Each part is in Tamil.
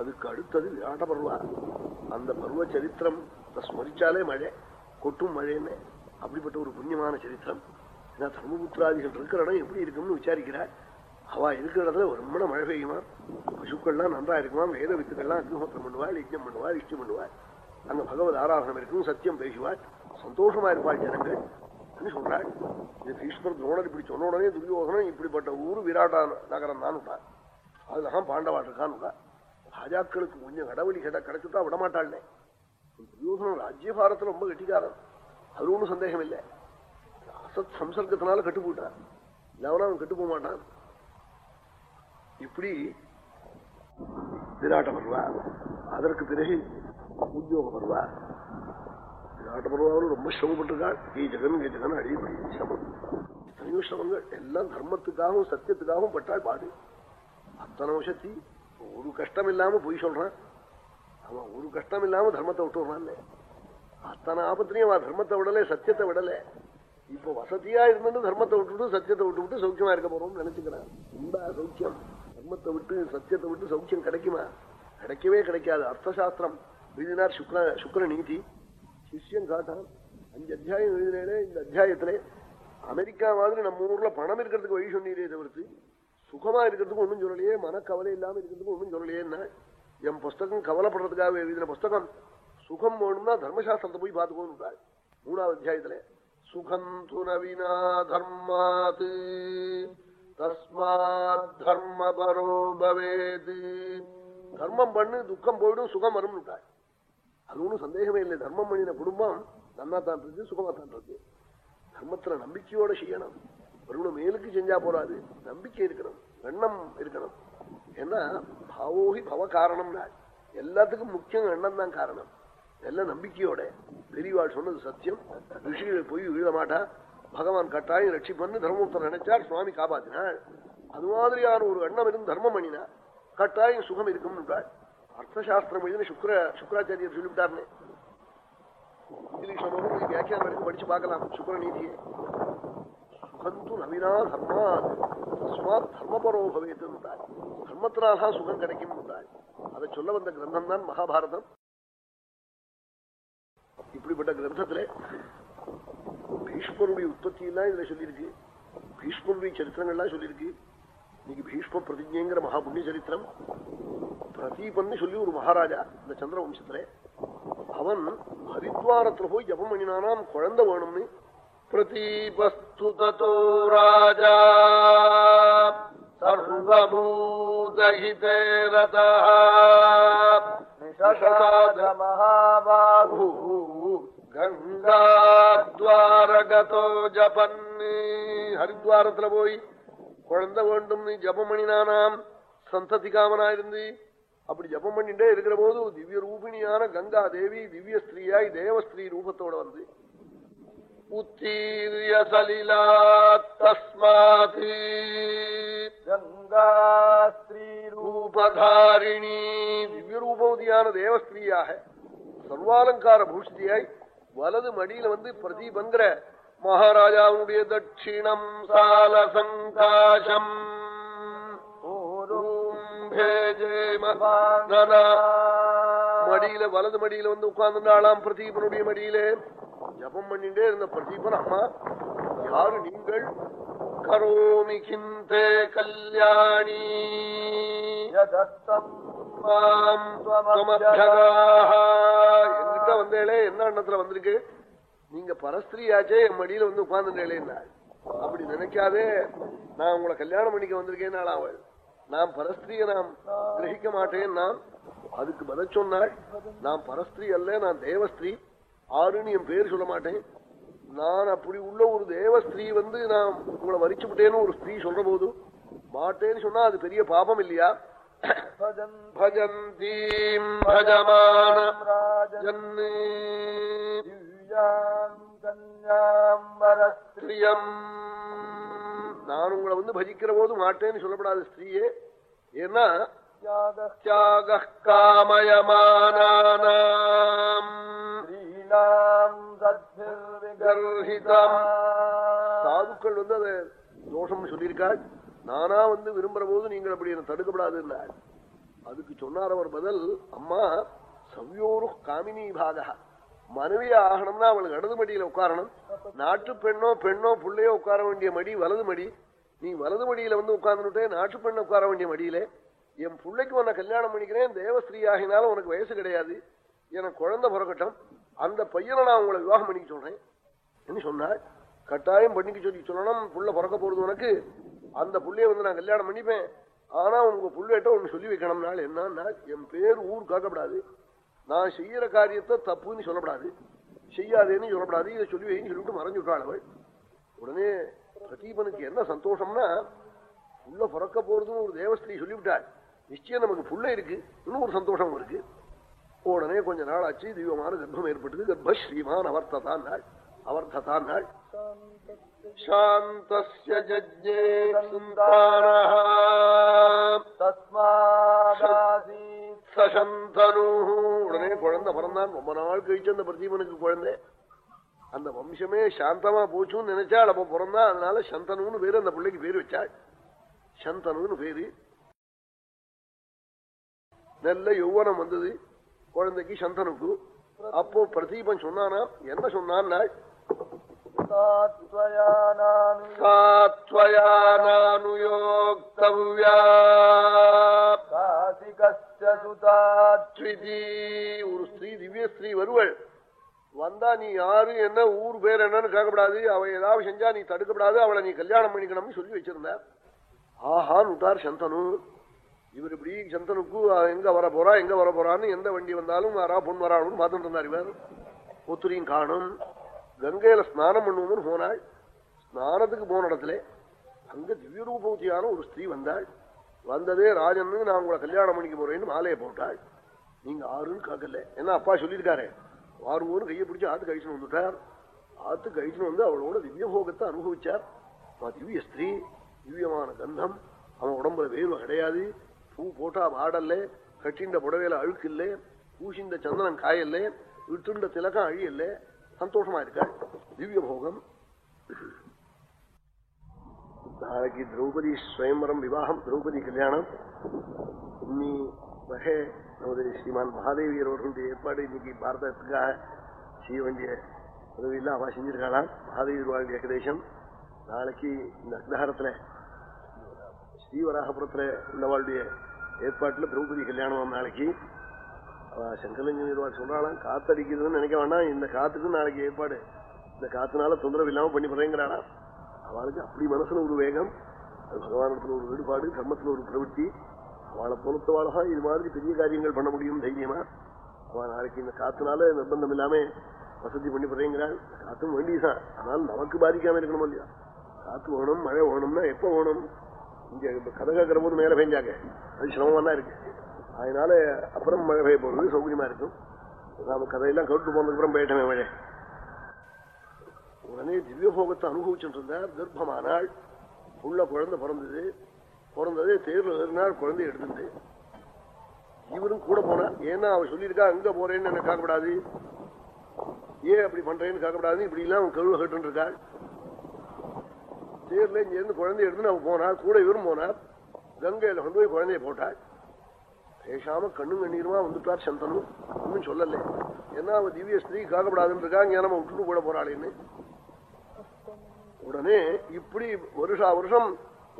அதுக்கு அடுத்தது விராட பருவா அந்த பருவ சரித்திரம் ஸ்மரிச்சாலே மழை கொட்டும் மழைன்னு அப்படிப்பட்ட ஒரு புண்ணியமான சரித்திரம். ஏன்னா தர்மபுத்திராதிகள் இருக்கிற இடம் எப்படி இருக்கும்னு விசாரிக்கிறார். அவ இருக்கிற இடத்துல ரொம்ப மழை பெய்யுமா பசுக்கள்லாம் நன்றா இருக்குமா வேத வித்துக்கள்லாம் அக்னிஹோத்திரம் பண்ணுவாள் யஜ்ஞம் பண்ணுவாள் இஷ்டம் பண்ணுவாள். அங்க பகவத் ஆராதனம் இருக்கும் சத்தியம் பேசுவாள். சந்தோஷமா இருப்பாள் ஜனங்கள். அப்படின்னு சொல்றாள். இது பீஷ்மர் துரோணர் இப்படி சொன்ன உடனே துரியோகனம் இப்படிப்பட்ட ஊர் விராட்டா நகரம் தான் விட்டார் அதுலதான் பாண்டவாள் விட்டார் ராஜாக்களுக்கு கொஞ்சம் கடவுளி கிட கிடைச்சுட்டா விடமாட்டாள்னே. துரியோசனம் ராஜ்யபாரத்துல ரொம்ப கெட்டிக்காரன். அது ஒன்றும் சந்தேகம் இல்லை அசத் சம்சர்க்கத்தினால கட்டு போட்டான் இல்லாமல் அவன் கட்டு போக மாட்டான் இப்படி விராட்ட பருவா அதற்கு பிறகு உத்தியோக பருவா விராட்ட பருவாவில் ரொம்ப சிரமப்பட்டிருக்காள். கே ஜெகன் கே ஜெகன் அடிப்படை சிரமம். எத்தனையோ சிரமங்கள். எல்லாம் தர்மத்துக்காகவும் சத்தியத்துக்காகவும் பட்டாள் பாடு. அத்தனை வருஷத்தி ஒரு கஷ்டம் இல்லாம பொய் சொல்றான். அவன் ஒரு கஷ்டம் இல்லாம தர்மத்தை விட்டு அத்தனை ஆபத்திலையும் அவன் தர்மத்தை விடலை சத்தியத்தை விடலை. இப்போ வசதியா இருந்துட்டு தர்மத்தை விட்டுட்டு சத்தியத்தை விட்டு விட்டு சௌக்கியமா இருக்க போறோம்னு நினைச்சுக்கிறான். உண்டா சௌக்கியம். தர்மத்தை விட்டு சத்தியத்தை விட்டு சௌக்கியம் கிடைக்குமா? கிடைக்கவே கிடைக்காது. அர்த்தசாஸ்திரம் எழுதினார் சுக்ர சுக்ர நீதி. சிஷ்யம் காட்டான் அஞ்சு அத்தியாயம் எழுதினேனே இந்த அத்தியாயத்திலே. அமெரிக்கா மாதிரி நம்ம ஊர்ல பணம் இருக்கிறதுக்கு வழி சொன்னீரே தவிர்த்து சுகமா இருக்கிறதுக்கு ஒன்றும் சொல்லலையே மனக்கவலை இல்லாம இருக்கிறதுக்கு ஒன்றும் சொல்லலையேன்னா என் புஸ்தகம் கவலைப்படுறதுக்காக எழுதின புஸ்தகம். சுகம் வேணும்னா தர்மசாஸ்திரத்தை போய் பார்த்துக்கோன்னு மூணாவது அத்தியாயத்துல சுகம் துணவினா தர்மாத் தஸ்மாத் தர்ம பரோபவேது தர்மம் பண்ணு துக்கம் போயிடும் சுகம் வரும்னு அது ஒன்றும் சந்தேகமே இல்லை. தர்மம் பண்ணின குடும்பம் நன்னா தான் இருக்கு சுகமா தான் இருக்கு. தர்மத்துல நம்பிக்கையோட செய்யணும். ஒரு மேலுக்கு செஞ்சா போறாது. நம்பிக்கை இருக்கணும். எண்ணம் இருக்கணும். ஏன்னா பாவோகி பவ காரணம்னா எல்லாத்துக்கும் முக்கியம் எண்ணம் தான் காரணம். எல்லாம் நம்பிக்கையோட பெரியவாள் சொன்னது சத்தியம். ரிஷிகள் போய் விழுத மாட்டா. பகவான் கட்டாயம் ரட்சிப்பண்ணு தர்மபுத்தர் நினைச்சார் சுவாமி காப்பாத்தினாள். அது மாதிரியான ஒரு எண்ணம் இருந்து தர்மம் பண்ணினா கட்டாயம் சுகம் இருக்கும் அர்த்தசாஸ்திரம் எழுதின சுக்ர சுக்கராச்சாரியர் சொல்லிவிட்டார்னே. இங்கிலீஷ் வியாக்கியானம் படிச்சு பார்க்கலாம் சுக்கர நீதியை சுகந்து நவீனா தர்மா தஸ்மாத் தர்மபரோ பவேத்து தர்மத்தினால்தான் சுகம் கிடைக்கும் அதை சொல்ல வந்த கிரந்தம் தான் மகாபாரதம் இப்படிப்பட்ட கிரந்தத்துல பீஷ்மருடைய உற்பத்தியெல்லாம் இதுல சொல்லியிருக்கு பீஷ்மருடைய சரித்திரங்கள்லாம் சொல்லியிருக்கு இன்னைக்கு பீஷ்ம பிரதிஜைங்கிற மகா புண்ணிய சரித்திரம் பிரதீபன்னு சொல்லி ஒரு மகாராஜா இந்த சந்திர வம்சத்துல அவன் ஹரித்வாரத்துல போய் ஜபம் பண்ணினானாம் குழந்தை வேணும்னு பிரதீபஸ்து தோ ராஜா சர்வபூதஹிதே ரதா மகாபாகு கங்காத்வாரகதோ ஜபன்னி ஹரித்வாரத்துல போய் குழந்தை வேண்டும் நீ ஜபம் பண்ணினானாம் சந்ததி காமனா இருந்து அப்படி ஜபம் பண்ணிட்டே இருக்கிற போது திவ்ய ரூபிணியான கங்கா தேவி திவ்ய ஸ்திரீயாய் தேவஸ்திரீ ரூபத்தோட வந்து உத்தீரிய சலிலா தஸ்மாத் கங்கா ஸ்ரீ ரூபதாரிணி திவ்ய ரூபவதியான தேவஸ்திரீயாக சர்வாலங்கார பூஷிதியாய் வலது மடியில வந்து பிரதீபங்கிற மகாராஜாவுடைய தட்சிணம் சால சங்காசம் மடியில வலது மடியில வந்து உட்கார்ந்துட்டாளாம் பிரதீபனுடைய மடியில. ஜபம் பண்ணிட்டே இருந்த பிரதீபன் அம்மா யாரு நீங்கள்? கரோமி கிந்தே கல்யாணி. என்கிட்ட வந்தேளே என்ன எண்ணத்துல வந்திருக்கு? நீங்க பரஸ்திரியாச்சே என் மடியில வந்து உட்கார்ந்துட்டேளேன்னா அப்படி நினைக்காதே. நான் உங்களை கல்யாணம் பண்ணிக்க வந்திருக்கேன் அவள். நான் பரஸ்திரிய நாம் கிரகிக்க மாட்டேன் நான் அதுக்கு பதில் சொன்னாள். நான் பரஸ்திரி அல்ல நான் தேவஸ்திரீ ஆறுன்னு என் பேர் சொல்ல மாட்டேன். நான் அப்படி உள்ள ஒரு தேவஸ்திரீ வந்து நான் உங்களை வரிச்சு விட்டேன்னு ஒரு ஸ்திரீ சொல்ற போது மாட்டேன்னு சொன்னா அது பெரிய பாபம் இல்லையா? பஜந்தீம் பஜமான நான் உங்களை வந்து பஜிக்கிற போது மாட்டேன்னு சொல்லப்படாது ஸ்திரீயே. ஏன்னா தியாக சாதுக்கள் வந்து அதை தோஷம் சொல்லியிருக்காள். நானா வந்து விரும்புற போது நீங்கள் அப்படி என்ன தடுக்கப்படாதுன்னாள் அதுக்கு சொன்னார் அவர் பதில் அம்மா சவ்யோரு காமினி பாகா மனைவி ஆகணும்னா அவளுக்கு இடது மடியில உட்காரணும். நாட்டு பெண்ணோ பெண்ணோ புள்ளையோ உட்கார வேண்டிய மடி வலது மடி. நீ வலது மடியில வந்து உட்கார்ந்துட்டே நாட்டு பெண்ணை உட்கார வேண்டிய மடியிலே. என் பிள்ளைக்கு உன்னை கல்யாணம் பண்ணிக்கிறேன். தேவஸ்திரீ ஆகினாலும் உனக்கு வயசு கிடையாது. எனக்கு குழந்தை பிறக்கட்டும். அந்த பையனை நான் உங்களை விவாகம் பண்ணிக்க சொல்றேன். என்ன சொன்னாள் கட்டாயம் பண்ணிக்க சொல்லி சொல்லணும். புள்ள பிறக்க போறது உனக்கு. அந்த புள்ளைய வந்து நான் கல்யாணம் பண்ணிப்பேன். ஆனா உங்க புள்ளைகிட்ட ஒன்று சொல்லி வைக்கணும்னால என்னன்னா என் பேர் ஊர் காக்கப்படாது. நான் செய்யற காரியத்தை தப்புன்னு சொல்லப்படாது. செய்யாதேன்னு சொல்லப்படாது. இதை சொல்லி வைன்னு சொல்லிட்டு மறைஞ்சு விட்டாள் அவள். உடனே பிரதீபனுக்கு என்ன சந்தோஷம்னா புள்ள பிறக்க போறதுன்னு ஒரு தேவஸ்திரி சொல்லிவிட்டாள். நிச்சயம் நமக்கு புள்ள இருக்கு. இன்னும் ஒரு சந்தோஷம் இருக்கு. உடனே கொஞ்ச நாள் ஆச்சு தெய்வமான கர்ப்பம் ஏற்பட்டது. கர்ப்ப ஸ்ரீமான் அவர்த்ததான் நாள் அவர்த்ததான் நாள் உடனே குழந்தை பிறந்தான். ரொம்ப நாள் கழிச்சு அந்த பிரதீபனுக்கு குழந்தை. அந்த வம்சமே சாந்தமா போச்சுன்னு நினைச்சாள். அப்ப பிறந்தா அதனால சந்தனுன்னு பேரு அந்த பிள்ளைக்கு பேர் வச்சாள். சந்தனுன்னு பேரு. நல்ல யௌவனம் வந்தது. குழந்தைக்கு சந்தனுக்கு. அப்போ பிரதீபன் சொன்னானா என்ன ஸ்ரீதி ஒரு ஸ்திரீ திவ்ய ஸ்திரீ வருவள். வந்தா நீ யாரு என்ன ஊர் பேர் என்னன்னு கேட்கப்படாது அவ ஏதாவது செஞ்சா நீ தடுக்கப்படாது. அவளை நீ கல்யாணம் பண்ணிக்கணும்னு சொல்லி வச்சிருந்த. ஆஹான்னு உட்டார் சந்தனு. இவர் இப்படி சந்தனுக்கு எங்க வர போறா எங்க வர போறான்னு எந்த வண்டி வந்தாலும் வரா பொன் வரான்னு பார்த்துட்டு இருந்தார் இவர். ஒத்துரியும் காணும். கங்கையில ஸ்நானம் பண்ணுவோம்னு போனாள். ஸ்நானத்துக்கு போன இடத்துல அங்க திவ்யரூபவதியான ஒரு ஸ்திரீ வந்தாள். வந்ததே ராஜன் நான் உங்களை கல்யாணம் பண்ணிக்க போறேன்னு மாலையை போட்டாள். நீங்க ஆறுன்னு காக்கல ஏன்னா அப்பா சொல்லியிருக்காரு. ஆறுவோன்னு கையை பிடிச்சி ஆத்து கழிச்சுன்னு வந்துட்டார். ஆத்து கழிச்சுன்னு வந்து அவளோட திவ்ய போகத்தை அனுபவிச்சார் திவ்ய ஸ்திரீ திவ்யமான கந்தம். அவன் உடம்புல வேர்வை கிடையாது. பூ போட்டா வாடல்ல கட்டிண்ட புடவையில அழுக்கு இல்ல பூசிந்த சந்தனம் காயல்ல விட்டுண்ட திலகம் அழியல்ல சந்தோஷமா இருக்காள். திவ்ய போகம். நாளைக்கு திரௌபதி ஸ்வயம்பரம் விவாகம் திரௌபதி கல்யாணம். இன்னி வகை நமது ஸ்ரீமான் மகாதேவியர் அவர்களுடைய ஏற்பாடு இன்னைக்கு பாரதத்துக்காக செய்ய வேண்டிய உதவியெல்லாம் அவ செஞ்சிருக்காளாம் மகாதேவியர் வாழ் ஏகதேசம். நாளைக்கு இந்த அக்னஹாரத்தில் ஸ்ரீவராகபுரத்தில் உள்ளவாளுடைய ஏற்பாட்டுல திரௌபதி கல்யாணம் நாளைக்கு. அவ சங்கரஞ்சன் சொல்றாளாம் காத்தடிக்குதுன்னு நினைக்க வேண்டாம் இந்த காத்துக்கு நாளைக்கு ஏற்பாடு. இந்த காத்துனால தொந்தரவு இல்லாம பண்ணி போறேங்கிறாளாம் அவளுக்கு அப்படி மனசுல ஒரு வேகம் அது பகவானத்துல ஒரு ஈடுபாடு கர்மத்துல ஒரு பிரவൃத்தி அவளை பொறுத்தவாளா இது மாதிரி பெரிய காரியங்கள் பண்ண முடியும் தைரியமா? அவன் நாளைக்கு இந்த காத்துனால நிர்பந்தம் இல்லாம வசதி பண்ணி போறேங்கிறாள் காத்தும் வேண்டியதான் ஆனால் நமக்கு பாதிக்காம இருக்கணும் இல்லையா? காத்து வேணும் மழை வேணும்னா எப்ப வேணும் இங்க கதை கேட்கிற போது மேல பெஞ்சாங்க. அது சிரமமா தான் இருக்கு. அதனால அப்புறம் மழை பெய்ய போறது சௌகரியமா இருக்கும். நாம கதையெல்லாம் கேட்டு போனதுக்கப்புறம் போயிட்டமே மழை. உடனே திவ்யபோகத்தை அனுபவிச்சுட்டு இருந்தார் கர்ப்பமானாள் உள்ள குழந்தை பிறந்தது. பிறந்ததே தேர்வு ஏறினாள் குழந்தை எடுத்துட்டு. இவரும் கூட போனார் ஏன்னா அவன் சொல்லியிருக்கா அங்க போறேன்னு என்ன கேட்கக்கூடாது ஏன் அப்படி பண்றேன்னு கேட்கக்கூடாது இப்படி எல்லாம் அவன் கழுவ கேட்டு இருக்காள். தேர்ல இங்கிருந்து குழந்தை எடுத்துன்னு நம்ம போனார் கூட இவரும் போனார். கங்கையில கொண்டு போய் குழந்தைய போட்டாள். பேசாம கண்ணும் கண்ணீருமா வந்துட்டார் சந்தனும் ஒன்னும் சொல்லல. ஏன்னா அவ திவ்ய ஸ்திரீ காக்கப்படாதுன்னு இருக்கா? இங்க நம்ம விட்டுட்டு கூட போறாளேன்னு. உடனே இப்படி வருஷா வருஷம்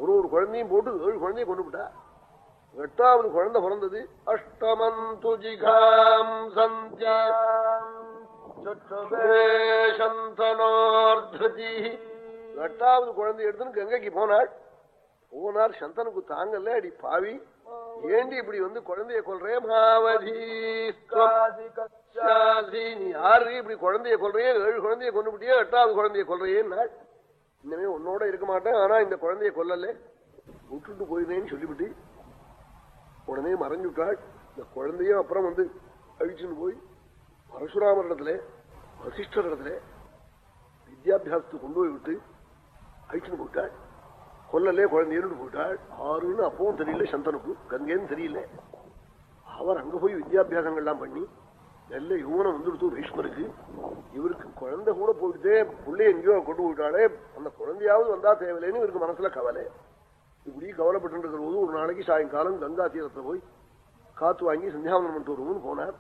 ஒரு ஒரு குழந்தையும் போட்டு ஏழு குழந்தைய கொண்டு விட்டா. எட்டாவது குழந்தை பிறந்தது. அஷ்டமம் துஜிகாம் சந்தியா சந்தனோர்தி எட்டாவது குழந்தை எடுத்துன்னு கங்கைக்கு போனாள். போனார் சந்தனுக்கு தாங்கல்ல அடி பாவி. ஏண்டி இப்படி வந்து குழந்தைய கொல்றே மாவதி? நீ யாரு? இப்படி குழந்தைய கொல்றையே ஏழு குழந்தைய கொண்டு விட்டியே எட்டாவது குழந்தைய கொல்றையேன்னாள் இனிமே உன்னோட இருக்க மாட்டேன் ஆனா இந்த குழந்தைய கொல்லல. விட்டுட்டு போயிருந்தேன்னு சொல்லிவிட்டு உடனே மறைஞ்சு விட்டாள் இந்த குழந்தையும் அப்புறம் வந்து அழிச்சுன்னு போய் பரசுராமர் இடத்துல வசிஷ்டர் இடத்துல வித்யாபியாசத்துக்கு கொண்டு போய் விட்டு அழிச்சுன்னு போயிட்டாள். கொல்லலே குழந்தைன்னு போயிட்டாள். ஆறுன்னு அப்பவும் தெரியல சந்தனுக்கு. கங்கேன்னு தெரியல. அவர் அங்க போய் வித்யாபியாசங்கள்லாம் பண்ணி நல்ல யுவனம் வந்துடுத்து பீஷ்மருக்கு இவருக்கு குழந்தை கூட போயிட்டே பிள்ளை எங்கேயோ கொண்டு போயிட்டாலே அந்த குழந்தையாவது வந்தா தேவையில்லைன்னு இவருக்கு மனசுல கவலை. இப்படி கவலைப்பட்டு இருக்கிற போது ஒரு நாளைக்கு சாயங்காலம் கங்கா தீரத்தை போய் காத்து வாங்கி சந்தியாவனம் பண்ணிட்டு வருவோம்னு போனார்.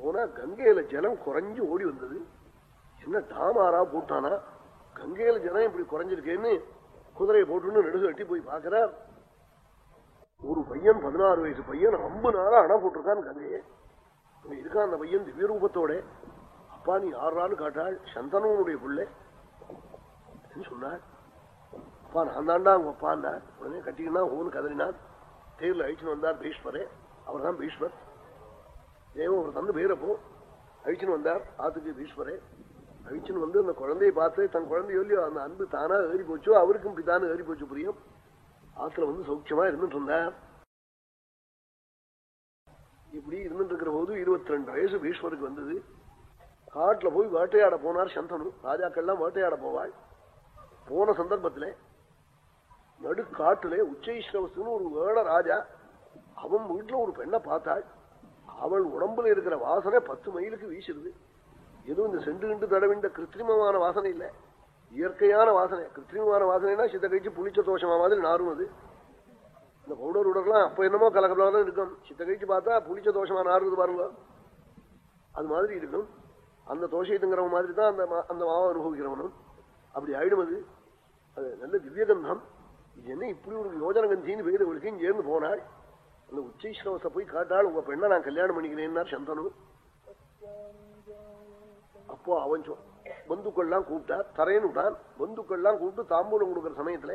போனா கங்கையில ஜலம் குறைஞ்சு ஓடி வந்தது. என்ன தாமாரா போட்டானா? கங்கையில ஜனம் இப்படி குறைஞ்சிருக்கேன்னு குதிரையை போட்டுன்னு நெடுகு கட்டி போய் பார்க்கிறார். ஒரு பையன் பதினாறு வயசு பையன் ரொம்ப நாளா அணை போட்டிருக்கான் கங்கையே. இருக்கான் அந்த பையன் திவ்ய ரூபத்தோட அப்பா நீ யாரான்னு காட்டாள் சந்தனவனுடைய பிள்ளை. சொன்னாள் அப்பா நான் தாண்டா அவங்க அப்பாண்டா உடனே கட்டிக்கினா ஊன்னு கதறினான். தேர்ல அழிச்சுன்னு வந்தார் பீஷ்மரே. அவர் தான் பீஷ்மர். தேவன் ஒரு தந்து பேரப்போ அழிச்சுன்னு வந்தார். ஆத்துக்கு பீஷ்மரே. அழிச்சுன்னு வந்து அந்த குழந்தையை பார்த்து தன் குழந்தையோ இல்லையோ அந்த அன்பு தானா ஏறி போச்சோ? அவருக்கும் பிதானு ஏறி போச்சு புரியும்? ஆத்துல வந்து சௌக்கியமா இருந்துட்டு இருந்தார் இப்படி இருந்துட்டு இருக்கிற போது இருபத்தி ரெண்டு வயசு பீஷ்மருக்கு வந்தது. காட்டுல போய் வேட்டையாட போனார் சந்தனு. ராஜாக்கள்லாம் வேட்டையாட போவாள். போன சந்தர்ப்பத்திலே நடுக்காட்டுல உச்சைஸ்ரவசுன்னு ஒரு வேட ராஜா அவன் வீட்டுல ஒரு பெண்ணை பார்த்தாள். அவள் உடம்புல இருக்கிற வாசனை பத்து மைலுக்கு வீசிடுது. எதுவும் இந்த செண்டு கிண்டு தடவிண்ட கிருத்திரிமமான வாசனை இல்லை. இயற்கையான வாசனை. கிருத்திரிமமான வாசனைனா சித்த கழிச்சு புளிச்ச தோஷமா மாதிரி நாரும் அது. இந்த பவுடர் உடலாம் அப்ப என்னமோ கலக்கலாதான் இருக்கும். சித்த கழிச்சு பார்த்தா புளிச்ச தோஷமா நாருது பாருங்க. அது மாதிரி இருக்கும் அந்த தோஷத்துங்கிறவன் மாதிரி தான் அந்த மா- அந்த மாவை அனுபவிக்கிறவனும். அப்படி ஆயிடும் அது. அது நல்ல திவ்யகந்தம். இது என்ன இப்படி ஒரு யோஜன கந்தின்னு பேர் இவளுக்கும் சேர்ந்து போனாள். அந்த உச்சைஸ்ரவச போய் காட்டாள். உங்க பெண்ணை நான் கல்யாணம் பண்ணிக்கிறேன்னார் சந்தனு. அப்போ அவன் சொல் பந்துக்கள்லாம் கூப்பிட்டா தரேன்னு விட்டான் பந்துக்கள்லாம் கூப்பிட்டு தாம்பூலம் கொடுக்குற சமயத்துல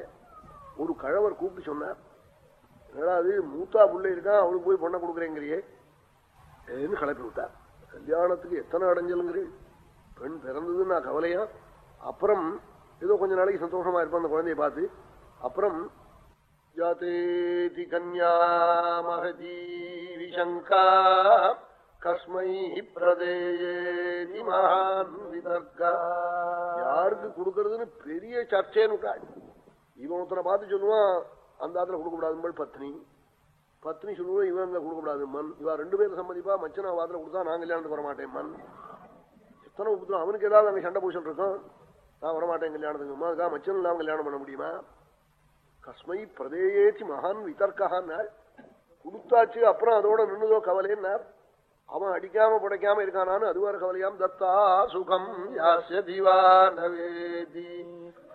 ஒரு கழவர் கூப்பிட்டு சொன்னார் என்னடா மூத்தா பிள்ளை இருக்கான் அவனுக்கு போய் பொண்ணை கொடுக்குறேங்கிறியே ஏன்னு கலப்பி விட்டார் கல்யாணத்துக்கு எத்தனை அடைஞ்சலுங்கிறீ பெண் பிறந்ததுன்னு நான் கவலையா? அப்புறம் ஏதோ கொஞ்ச நாளைக்கு சந்தோஷமா இருப்பான் அந்த குழந்தைய பார்த்து. அப்புறம் ஜாதேதி கன்யா மகதி விஷங்கா கஸ்மை பிரதேயேதி மகான் விதர்கா. யாருக்கு கொடுக்கறதுன்னு பெரிய சர்ச்சைன்னு விட்டாள் இவன் ஒருத்தனை பார்த்து சொல்லுவான் அந்த ஆத்துல கொடுக்கக்கூடாதுங்கள் பத்னி. பத்னி சொல்லுவோம் இவன் அங்க கொடுக்கக்கூடாது மண். இவன் ரெண்டு பேரும் சம்மதிப்பா மச்சனா வாத்துல கொடுத்தா நான் கல்யாணத்துக்கு வரமாட்டேன் மண். எத்தனை உபத்திரம் அவனுக்கு ஏதாவது அங்க சண்டை பூசல் இருக்கும்? நான் வரமாட்டேன் கல்யாணத்துக்கு. அதுக்காக மச்சன் இல்லாம கல்யாணம் பண்ண முடியுமா? கஸ்மை பிரதேயேச்சி மகான் விதர்க்கான்னாள் கொடுத்தாச்சு அப்புறம் அதோட நின்னுதோ கவலைன்னார். அவன் அடிக்காம புடைக்காம இருக்கானான்னு அது வேற கவலையாம். தத்தா சுகம் யாஸ்ய திவானவேதி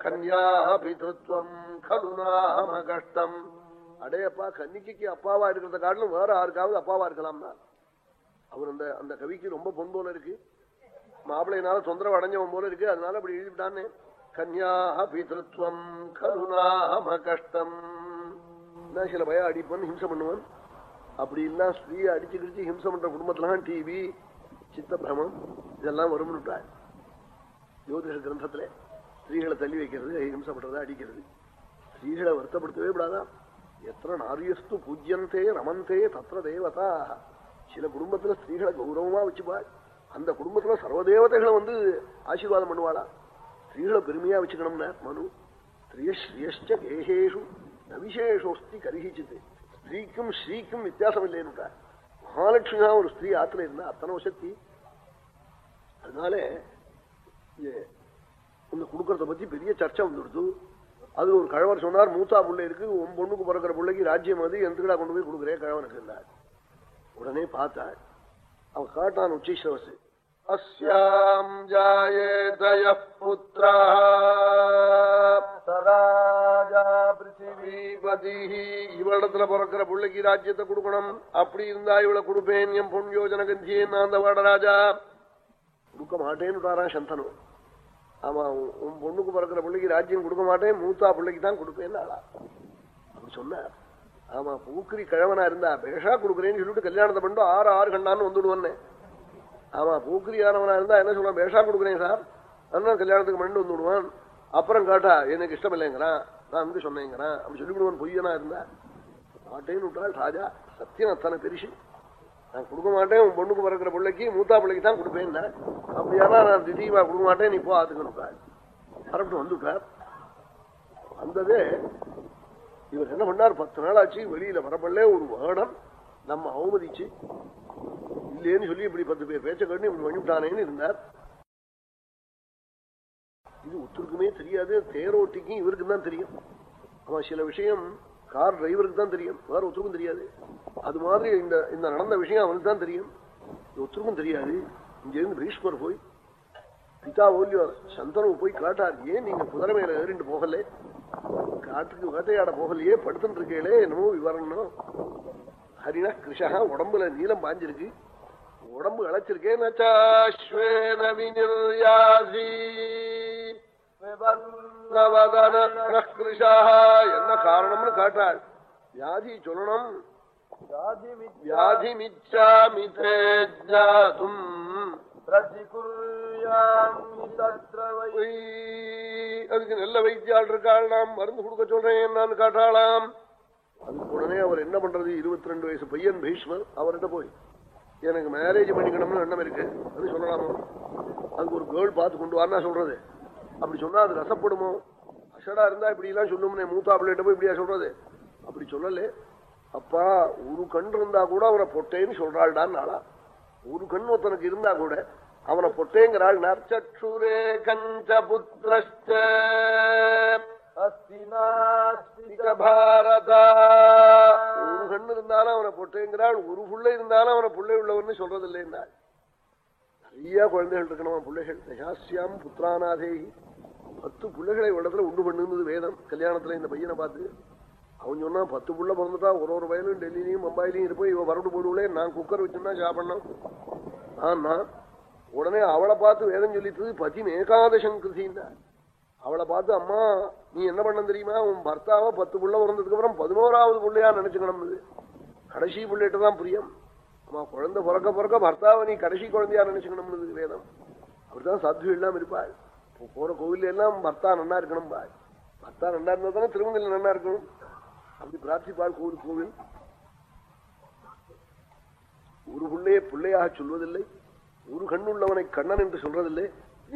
கன்யாபிதத்துவம் கடு நாம கஷ்டம். அடே அப்பா கன்னிக்கு அப்பாவா இருக்கிறத காட்டிலும் வேற யாருக்காவது அப்பாவா இருக்கலாம்னா அவர் அந்த அந்த கவிக்கு ரொம்ப பொன் போல இருக்கு. மாப்பிள்ளையினால தொந்தரவு அடைஞ்சவன் போல இருக்கு. அதனால அப்படி எழுதிவிட்டானே கன்யாபிதத்துவம் கடு நாம கஷ்டம். சில பய அடிப்பன் ஹிம்சம் பண்ணுவான்? அப்படி இல்ல ஸ்திரீயை அடிச்சு கிடிச்சு ஹிம்சம் பண்ற குடும்பத்திலாம் டிவி சித்த பிரமம் இதெல்லாம் வரும்னுட்டாள் ஜோதிஷ கிரந்தத்துல ஸ்திரீகளை தள்ளி வைக்கிறது ஹிம்சம் பண்றதை அடிக்கிறது. ஸ்திரீகளை வருத்தப்படுத்தவே கூடாதான் எத்தனை நாரியஸ்து பூஜ்யந்தே ரமந்தே தத்திர தேவதா. சில குடும்பத்துல ஸ்திரீகளை கௌரவமா வச்சுப்பாள் அந்த குடும்பத்துல சர்வதேவதைகளை வந்து ஆசீர்வாதம் பண்ணுவாளா? ஸ்திரீகளை பெருமையா வச்சுக்கணும்னா மனு. ஸ்திரிய ஸ்ரீயஷ்ட கேகேஷு நவிசேஷோஸ்தி கரிகிச்சித்து ஸ்திரீக்கும் ஸ்ரீக்கும் வித்தியாசம் இல்லைன்னு மகாலட்சுமி ஒரு ஸ்திரீ ஆத்துல இருந்தா அத்தனை சக்தி அதனால இங்க கொடுக்கறத பத்தி பெரிய சர்ச்சை வந்துடுது. அது ஒரு கழவர் சொன்னார் மூத்தா பிள்ளை இருக்கு உன் பொண்ணுக்கு பிறக்கிற பிள்ளைக்கு ராஜ்யம் அது எந்தக்கடா கொண்டு போய் கொடுக்குறேன் கழவனுக்கு இருந்தார் உடனே பார்த்தா அவன் காட்டான் உச்சீஸ்வரசு அஸ்யாம் ஜாயேதய புத்திரா சராஜா பிருத்திவி ஸ்ரீபதி இவளிடத்துல பிறக்கிற பிள்ளைக்கு ராஜ்யத்தை கொடுக்கணும். அப்படி இருந்தா இவளை கொடுப்பேன். என் பொன் யோஜன கந்தியேன் நான் அந்த வாடராஜா கொடுக்க மாட்டேன்னு சந்தனு. ஆமா உன் உன் பொண்ணுக்கு பிறக்கிற பிள்ளைக்கு ராஜ்யம் கொடுக்க மாட்டேன். மூத்தா பிள்ளைக்கு தான் கொடுப்பேன்னு ஆளா. அப்படி சொன்னார். ஆமா பூக்கிரி கிழவனா இருந்தா பேஷா கொடுக்குறேன்னு சொல்லிட்டு கல்யாணத்தை பண்ணிட்டு ஆறு ஆறு கண்டான்னு வந்துடுவன்னு. ஆமா பூக்கிரி ஆனவனா இருந்தா என்ன சொல்லுவான்? பேஷா கொடுக்குறேன் சார். அண்ணன் கல்யாணத்துக்கு மண்டு வந்து விடுவான். அப்புறம் கேட்டா எனக்கு இஷ்டம் இல்லைங்கிறான் நான் வந்து சொன்னேங்கிறான். அப்படி சொல்லிவிடுவான் பொய்யனா இருந்தா. மாட்டேன்னு விட்டாள் ராஜா சத்தியம் அத்தனை பெருசு நான் கொடுக்க மாட்டேன் உன் பொண்ணுக்கு பிறக்கிற பிள்ளைக்கு மூத்தா பிள்ளைக்கு தான் கொடுப்பேன் அப்படியானா நான் திடீர்வா கொடுக்க மாட்டேன் நீ போ ஆத்துக்கணுக்காள் மறுபடியும் வந்துட்டார் வந்ததே இவர் என்ன பண்ணார்? பத்து நாள் ஆச்சு வெளியில வரப்படல ஒரு வேடம் நம்ம அவமதிச்சு இல்லேன்னு சொல்லி இப்படி பத்து பேர் பேச்ச கண்டு இப்படி பண்ணிவிட்டானேன்னு இருந்தார். இது ஒத்துருக்குமே தெரியாது தேரோட்டிக்கும் இவருக்கு தான் தெரியும். அவன் சில விஷயம் கார் டிரைவருக்கு தான் தெரியும் வேற ஒத்துருக்கும் தெரியாது. அது மாதிரி இந்த இந்த நடந்த விஷயம் அவனுக்கு தான் தெரியும். இது தெரியாது. இங்க இருந்து பீஷ்மர் போய் பிதா ஓல்லியோ சந்தனம் போய் காட்டார். ஏன் நீங்க குதிரை மேல ஏறிண்டு போகலே? காட்டுக்கு வேட்டையாட போகலையே படுத்துட்டு இருக்கீங்களே என்னமோ விவரணும். ஹரிணா கிருஷா உடம்புல நீளம் பாஞ்சிருக்கு. உடம்பு இழைச்சிருக்கேன் என்ன காரணம்னு காட்டாள். வியாதி சொல்லணும். வியாதி மிச்சாமி ஜாதும். அதுக்கு நல்ல வைத்தியாள் இருக்காள். நாம் மருந்து கொடுக்க சொல்றேன் என்னன்னு காட்டாளாம். அதுக்கு உடனே அவர் என்ன பண்றது? இருபத்தி ரெண்டு வயசு பையன் பீஷ்மர் அவர்கிட்ட போய் எனக்கு மேரேஜ் பண்ணிக்கணும்னு எண்ணம் இருக்கு. அது சொல்லலாமோ? அதுக்கு ஒரு கேர்ள் பார்த்து கொண்டு வரனா சொல்றது. அப்படி சொன்னா அது ரசப்படுமோ? அஷடா இருந்தா இப்படி எல்லாம் சொல்லும்னே மூத்தா பிள்ளைகிட்ட போய் இப்படியா சொல்றது? அப்படி சொல்லலே. அப்பா ஒரு கண் இருந்தா கூட அவரை பொட்டேன்னு சொல்றாள்டான்னு நாளா. ஒரு கண் ஒருத்தனுக்கு இருந்தா கூட அவனை பொட்டேங்கிறாள் நற்சூரே கஞ்ச புத்திரஷ்ட ஒரு கண்ணு இருந்தாலும் அவனை பொட்டைங்கிறாள் ஒரு பிள்ளை இருந்தாலும் அவனை புள்ளை உள்ளவன் சொல்றது இல்லைன்னாள் நிறைய குழந்தைகள் இருக்கணும் பிள்ளைகள். தயாசியாம் புத்திரானாதேகி. பத்து பிள்ளைகளை இடத்துல உண்டு பண்ணுது வேதம். கல்யாணத்துல இந்த பையனை பார்த்து அவன் சொன்னா பத்து புள்ள பிறந்துட்டா ஒரு ஒரு வயலும் டெல்லிலையும் மும்பாயிலையும் இருப்போம் இவன் வரட்டு போடுவிலே நான் குக்கர் வச்சுன்னா சாப்பிடணும். ஆனா உடனே அவளை பார்த்து வேதம் சொல்லிட்டு பதி ஏகாதசம் கிருதின்னா அவளை பார்த்து அம்மா நீ என்ன பண்ண தெரியுமா? உன் பர்த்தாவை பத்து புள்ள பிறந்ததுக்கு அப்புறம் பதினோராவது பிள்ளையா நினைச்சுக்கணும் கடைசி பிள்ளைகிட்ட தான் பிரியம். அம்மா குழந்தை பிறக்க பிறக்க பர்த்தாவை நீ கடைசி குழந்தையா நினைச்சுக்கணும் வேதம். அப்படிதான் சாத்வி எல்லாம் இருப்பாள். போற கோவில் எல்லாம் பர்த்தா நன்னா இருக்கணும் பாய் பர்த்தா நன்னா இருந்தா தானே திருமணத்தில் நன்னா இருக்கணும். அப்படி பிரார்த்திப்பாள் கோவில் கோவில். ஒரு பிள்ளையை பிள்ளையாக சொல்வதில்லை. ஒரு கண்ணுள்ளவனை கண்ணன் என்று சொல்றதில்லை.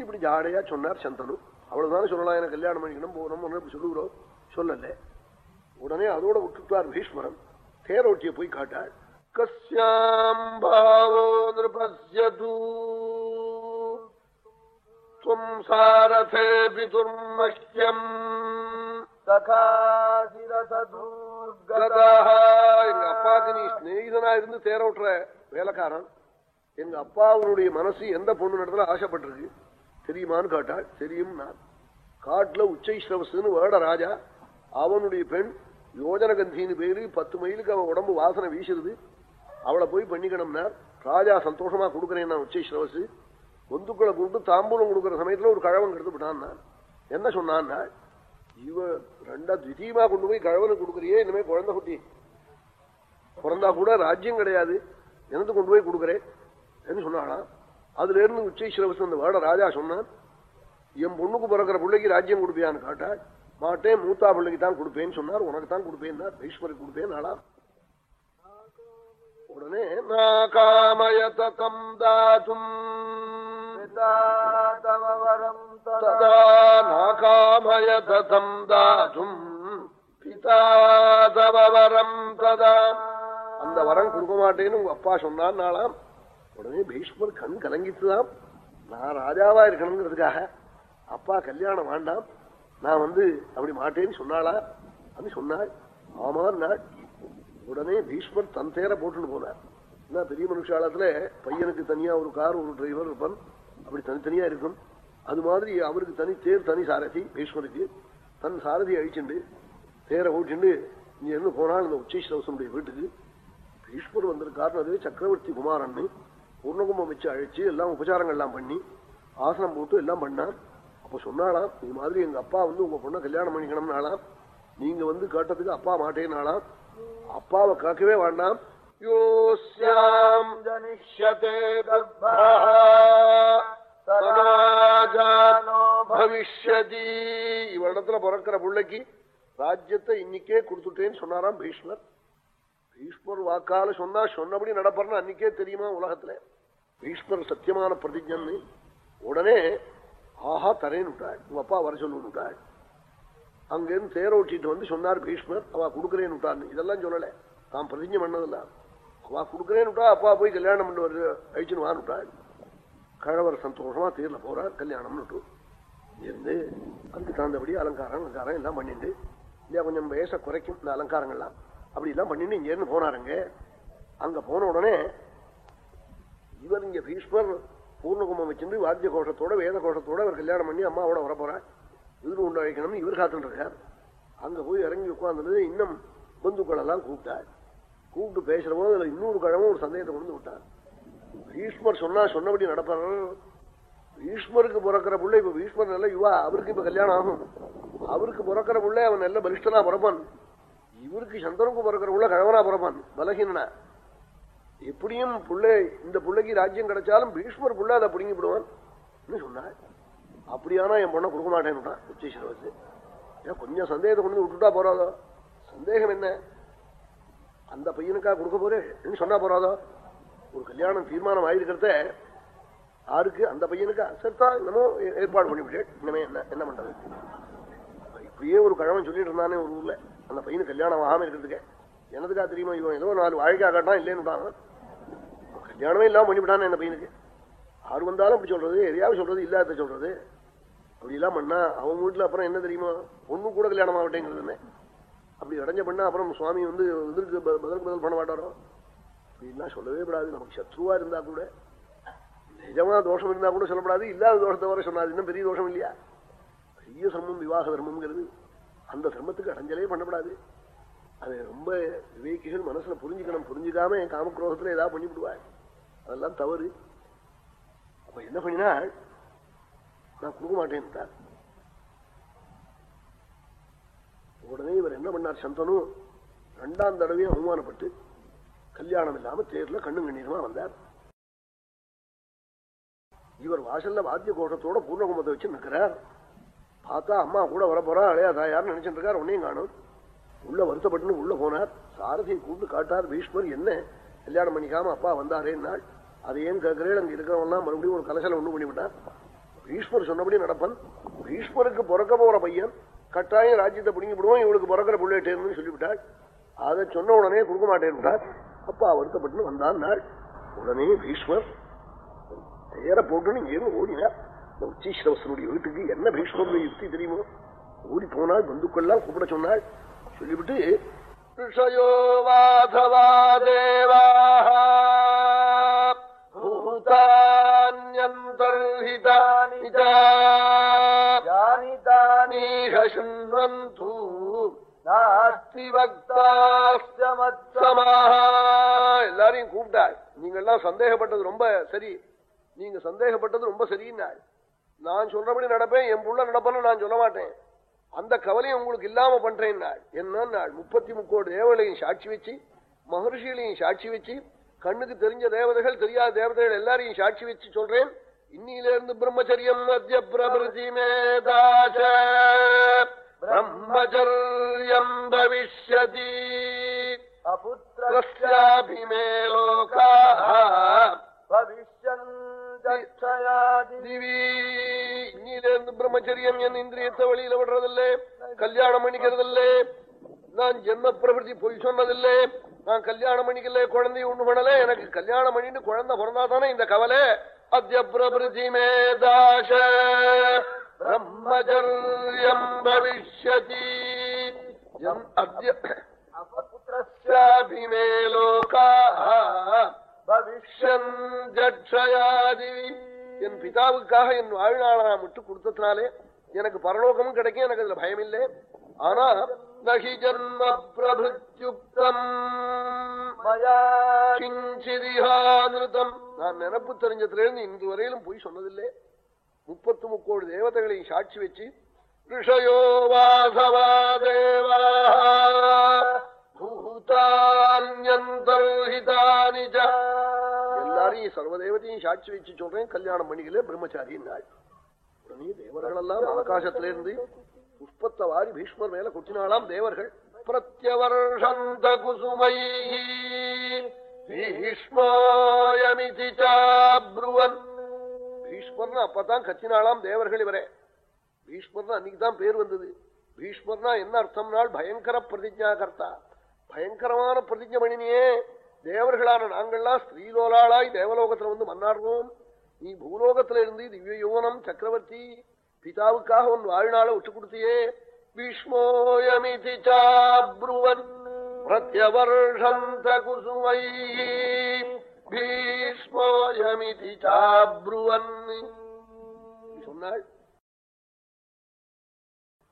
இப்படி ஜாடையா சொன்னார் சந்தனு. அவ்வளவுதானே சொல்லலாம் எனக்கு கல்யாணம் பண்ணிக்கணும் போகணும் சொல்லுகிறோம். சொல்லல. உடனே அதோட விட்டுட்டார் பீஷ்மரன். தேரோட்டிய போய் காட்டாள் கஸ்யாம் பாவோ நிருபஸ்யதூ சாரதே பிதுர்மஹ்யம் எங்க அப்பாவுக்கு நீ சிநேகிதனா இருந்து தேரோட்டுற வேலைக்காரன். எங்க அப்பாவுடைய மனசு எந்த பொண்ணு நடத்துல ஆசைப்பட்டிருக்கு? தெரியுமான்னு காட்டாள் தெரியும் நான் காட்டுல உச்சைஸ்ரவசுன்னு வேட ராஜா அவனுடைய பெண் யோஜனகந்தின்னு பேரு பத்து மைலுக்கு அவன் உடம்பு வாசனை வீசுறது. அவளை போய் பண்ணிக்கணும்னா ராஜா சந்தோஷமா கொடுக்குறேன் நான் உச்சைஸ்ரவசு. பொந்துக்களை கூப்பிட்டு தாம்பூலம் கொடுக்குற சமயத்துல ஒரு கழவன் கெடுத்து விட்டான்னா என்ன சொன்னான்னா இவ ரெண்டா திடீமா கொண்டு போய் கழவனை கொடுக்குறியே இனிமே குழந்தை குட்டி. பிறந்தா கூட ராஜ்யம் கிடையாது. எனக்கு கொண்டு போய் கொடுக்குறேன் என்று சொன்னாலாம் அதுல இருந்து உச்சைஸ்ரவசம் அந்த வேட ராஜா சொன்னான் என் பொண்ணுக்கு பிறக்கிற பிள்ளைக்கு ராஜ்யம் கொடுப்பியான்னு காட்டா மாட்டேன் மூத்தா பிள்ளைக்கு தான் கொடுப்பேன்னு சொன்னார். உனக்கு தான் கொடுப்பேன் பீஷ்மருக்கு கொடுப்பேன் நாளா. உடனே நாகாமயதம் தாதும் ததா நாகாமயதம் தாதும் பிதாதவரம் ததா. அந்த வரம் கொடுக்க மாட்டேன்னு உங்க அப்பா சொன்னான் நாளாம் உடனே பீஷ்மர் கண் கலங்கித்துதான் நான் ராஜாவா இருக்கணுங்கிறதுக்காக அப்பா கல்யாணம் வேண்டாம். நான் வந்து அப்படி மாட்டேன்னு சொன்னாளா? அப்படி சொன்னாள். ஆமான் நாள். உடனே பீஷ்மர் தன் தேர போட்டுன்னு போனார். என்ன பெரிய மனுஷாலத்துல பையனுக்கு தனியா ஒரு கார் ஒரு டிரைவர் இருப்பான். அப்படி தனித்தனியா இருக்கும். அது மாதிரி அவருக்கு தனி தேர் தனி சாரதி பீஷ்மருக்கு. தன் சாரதி அழிச்சுண்டு தேரை ஓட்டிண்டு இங்க இருந்து போனால் இந்த உச்சேஸ்வரசனுடைய வீட்டுக்கு. பீஷ்மர் வந்திருக்காருன்னு அதுவே சக்கரவர்த்தி குமாரன்னு பூர்ணகும்பம் வச்சு அழைச்சு எல்லாம் உபச்சாரங்கள் எல்லாம் பண்ணி ஆசனம் போட்டு எல்லாம் பண்ணான் அப்ப சொன்னாலாம் இது மாதிரி எங்க அப்பா வந்து உங்க பொண்ணை கல்யாணம் பண்ணிக்கணும்னாலாம் நீங்க வந்து கேட்டதுக்கு அப்பா மாட்டேனாலாம் அப்பாவை காக்கவே வேண்டாம். யோஸ்யாம் ஜனிஷ்யதே பவிஷ்யதி. இவரிடத்துல பிறக்கிற பிள்ளைக்கு ராஜ்யத்தை இன்னைக்கே கொடுத்துட்டேன்னு சொன்னாராம் பீஷ்மர். பீஷ்மர் வாக்கால சொன்னா சொன்னபடி நடப்பறன்னு அன்னைக்கே தெரியுமா உலகத்துல? பீஷ்மர் சத்தியமான பிரதிஜன்னு. உடனே ஆஹா தரேன்னுட்டாள் உங்க அப்பா வர சொல்லுன்னு அங்கேருந்து தேர ஓட்டிட்டு வந்து சொன்னார் பீஷ்மர் அவ கொடுக்குறேன்னுட்டான்னு இதெல்லாம் சொல்லல. தான் பிரதிஜை பண்ணதில்ல. அவ கொடுக்குறேன்னுட்டா அப்பா போய் கல்யாணம் பண்ணி வருது அழிச்சுன்னு வான்னு கழவர் சந்தோஷமா தேர்ல போறார் கல்யாணம்னு இருந்து அதுக்கு தகுந்தபடி அலங்காரம் அலங்காரம் எல்லாம் பண்ணிட்டு இல்லையா கொஞ்சம் வயசை குறைக்கும் இந்த அலங்காரங்கள்லாம். அப்படி எல்லாம் பண்ணிட்டு இங்கேருந்து போனாருங்க. அங்க போன உடனே இவர் இங்க பீஷ்மர் பூர்ணகுமம் வச்சிருந்து வாத்திய கோஷத்தோட வேத கோஷத்தோட அவர் கல்யாணம் பண்ணி அம்மாவோட வரப்போறார். இவர் உண்டு அழைக்கணும்னு இவர் காத்துட்டு இருக்கார் அங்க போய் இறங்கி உட்கார்ந்தது இன்னும் பந்துக்கள் எல்லாம் கூப்பிட்டார். கூப்பிட்டு பேசுற போது அதுல இன்னொரு கிழமை ஒரு சந்தேகத்தை கொண்டு விட்டார். பீஷ்மர் சொன்னா சொன்னபடி நடப்பார். பீஷ்மருக்கு பிறக்கிற பிள்ளை இப்ப பீஷ்மர் நல்ல யுவா அவருக்கு இப்ப கல்யாணம் ஆகும். அவருக்கு பிறக்கிற பிள்ளை அவன் நல்ல பலிஷ்டனா பிறப்பான். இவருக்கு சந்தனுக்கு பிறக்கிற உள்ள கழவனா பிறப்பான் பலகீனனா. எப்படியும் புள்ளை இந்த பிள்ளைக்கு ராஜ்யம் கிடைச்சாலும் பீஷ்மர் புள்ள அதை பிடுங்கி விடுவான். சொன்னார் அப்படியானா என் பொண்ணை கொடுக்க மாட்டேன்னுட்டான் வச்சு ஏன் கொஞ்சம் சந்தேகத்தை கொண்டு வந்து விட்டுட்டா போறாதோ? சந்தேகம் என்ன? அந்த பையனுக்கா கொடுக்க போறேன் சொன்னா போறாதோ? ஒரு கல்யாணம் தீர்மானம் ஆயிருக்கிறத யாருக்கு? அந்த பையனுக்கா? சரித்தா என்னமோ ஏற்பாடு பண்ணிவிட்டேன் இனிமே என்ன என்ன பண்றது? இப்படியே ஒரு கழவன் சொல்லிட்டு இருந்தானே ஒரு ஊர்ல. அந்த பையனுக்கு கல்யாணம் ஆகாம இருக்கிறதுக்கு. எனதுக்கா தெரியுமா? இவன் ஏதோ நாலு வாழ்க்கை காட்டான் இல்லைன்னு கல்யாணமே இல்லாமல் பண்ணிவிட்டானே என்ன பையனுக்கு. ஆறு வந்தாலும் அப்படி சொல்றது எதையாவது சொல்றது இல்லாத சொல்றது. அப்படி எல்லாம் பண்ணா அவன் வீட்டுல அப்புறம் என்ன தெரியுமா? ஒண்ணு கூட கல்யாணம் ஆகட்டேங்கிறதுன்னு. அப்படி அடைஞ்ச பண்ணா அப்புறம் சுவாமி வந்து இதற்கு ப- பதிலுக்கு பதில் பண்ண மாட்டாரோ? அப்படின்லாம் சொல்லவே கூடாது. நமக்கு சத்ருவா இருந்தா கூட நிஜமா தோஷம் இருந்தா கூட சொல்லப்படாது. இல்லாத தோஷத்தை வர சொன்னாது. இன்னும் பெரிய தோஷம் இல்லையா? பெரிய தர்மம் விவாக தர்மம்ங்கிறது. அந்த தர்மத்துக்கு அடைஞ்சலே பண்ணப்படாது. அது ரொம்ப விவேகிகள் மனசுல புரிஞ்சுக்கணும். புரிஞ்சுக்காம என் காமக்ரோகத்துல ஏதாவது பண்ணிவிடுவார் அதெல்லாம் தவறு. அப்ப என்ன பண்ணினா நான் கொடுக்க மாட்டேன்ட்டார் உடனே இவர் என்ன பண்ணார் சந்தனு? ரெண்டாம் தடவையும் அவமானப்பட்டு கல்யாணம் இல்லாம தேர்ல கண்ணு கண்ணீருமா வந்தார். இவர் வாசல்ல வாத்திய கோஷத்தோட பூர்ணகுமத்தை வச்சு நிற்கிறார். பார்த்தா அம்மா கூட வர அழையா தாயார் நினைச்சிட்டு இருக்கார் உன்னையும் காணும். உள்ள வருத்தப்பட்டு உள்ள போனார். சாரதியை கூப்பிட்டு காட்டார் பீஷ்மர் என்ன? கல்யாணம் பண்ணிக்காம அப்பா வந்தாரே நாள். அதை ஏன் கேட்கிறேன் அங்க இருக்கிறவன்லாம் மறுபடியும் ஒரு கலசலை ஒண்ணு பண்ணிவிட்டான் பீஷ்மர் சொன்னபடி நடப்பன். பீஷ்மருக்கு பிறக்க போற பையன். கட்டாயம் ராஜ்யத்தை பிடிங்கி விடுவோம் இவளுக்கு பிறக்கிற பிள்ளைட்டேன்னு சொல்லிவிட்டாள் அதை சொன்ன உடனே கொடுக்க மாட்டேன் அப்பா வருத்தப்பட்டு வந்தான் நாள். உடனே பீஷ்மர் தேர போட்டுன்னு இங்கேருந்து ஓடினார். உச்சிஸ்ரவசனுடைய வீட்டுக்கு என்ன பீஷ்மருடைய யுக்தி தெரியுமோ? ஊறி போனால் பந்துக்கள்லாம் கூப்பிட சொன்னாள். சொல்லிவிட்டு ரிஷயோ வாதவா தேவா பூதானியந்தர்ஹிதானிதானிதானீஹன்வந்தூ நாஸ்தி பக்தாஸ்தமத்தமாக எல்லாரையும் கூப்பிட்டாள். நீங்கள்லாம் சந்தேகப்பட்டது ரொம்ப சரி. நீங்க சந்தேகப்பட்டது ரொம்ப சரின்னாள். நான் சொல்றபடி நடப்பேன் என் புள்ள நடப்பேன்னு நான் சொல்ல மாட்டேன். அந்த கவலையும் உங்களுக்கு இல்லாம பண்றேன் என்ன நாள்? முப்பத்தி முக்கோடு தேவலையும் சாட்சி வச்சு மகர்ஷிகளையும் சாட்சி வச்சு கண்ணுக்கு தெரிஞ்ச தேவதைகள் தெரியாத தேவதைகள் எல்லாரையும் சாட்சி வச்சு சொல்றேன். இன்னிலிருந்து பிரம்மச்சரியம் மத்திய பிரபிருதி பிரபுஜிமேதாச்ச பிரம்மச்சரியம் பவிஷ்யதி. அபுத்திரஸ்யாபிமே லோகா பவிஷ்யன் திவி இன்னிலிருந்து பிரம்மச்சரியம் என் இந்திரியத்தை வழியில விடுறதில்லே. கல்யாணம் பண்ணிக்கிறதில்லே. நான் ஜென்ம பிரபதி பொய் சொன்னதில்லே. நான் கல்யாணம் பண்ணிக்கல குழந்தைய ஒண்ணு பண்ணல. எனக்கு கல்யாணம் பண்ணிட்டு குழந்தை பிறந்தா தானே இந்த கவலை. அத்திய பிரபதி மேதாஷ பிரம்மச்சரியம் பவிஷ்யதி. அத்திய புத்திரஸ்யாபிமே என் பிதாவுக்காக என் வாழ்நாள விட்டு கொடுத்ததுனாலே எனக்கு பரலோகமும் கிடைக்கும் எனக்கு அதுல பயம் இல்லை ஆனா நகி ஜன்ம பிரபுத்யுக்தம் கிஞ்சிதிஹானிருதம் நான் நினப்பு தெரிஞ்சதுலேருந்து இன்று வரையிலும் போய் சொன்னதில்லை. முப்பத்து முக்கோடி தேவதைகளையும் சாட்சி வச்சு ரிஷயோ வாசவா தேவா. பூதான்யந்தர்ஹிதானி ச எல்லாரையும் சர்வதேவத்தையும் சாட்சி வச்சு சொல்றேன் கல்யாணம் பண்ணிக்கல பிரம்மச்சாரியின் நாள் உடனே தேவர்கள் எல்லாம் ஆகாசத்திலிருந்து புஷ்பத்தை வாரி பீஷ்மர் மேல கொட்டினாலாம் தேவர்கள். பிரத்யவர்ஷந்த குசுமை பீஷ்மோயமிதி சாப்ருவன். பீஷ்மர்னு அப்பதான் கத்தினாலாம் தேவர்கள் இவரே. பீஷ்மர்னு அன்னைக்கு தான் பேர் வந்தது. பீஷ்மர்னா என்ன அர்த்தம்னால் பயங்கர பிரதிஜா கர்த்தா பயங்கரமான பிரதிஜ மணினியே தேவர்களான நாங்கள்லாம் ஸ்ரீலோலாளாய் தேவலோகத்துல வந்து மன்னாடுவோம். நீ பூலோகத்துல இருந்து திவ்ய யோனம் சக்கரவர்த்தி பிதாவுக்காக உன் வாழ்நாள விட்டு கொடுத்தியே. சொன்னாள்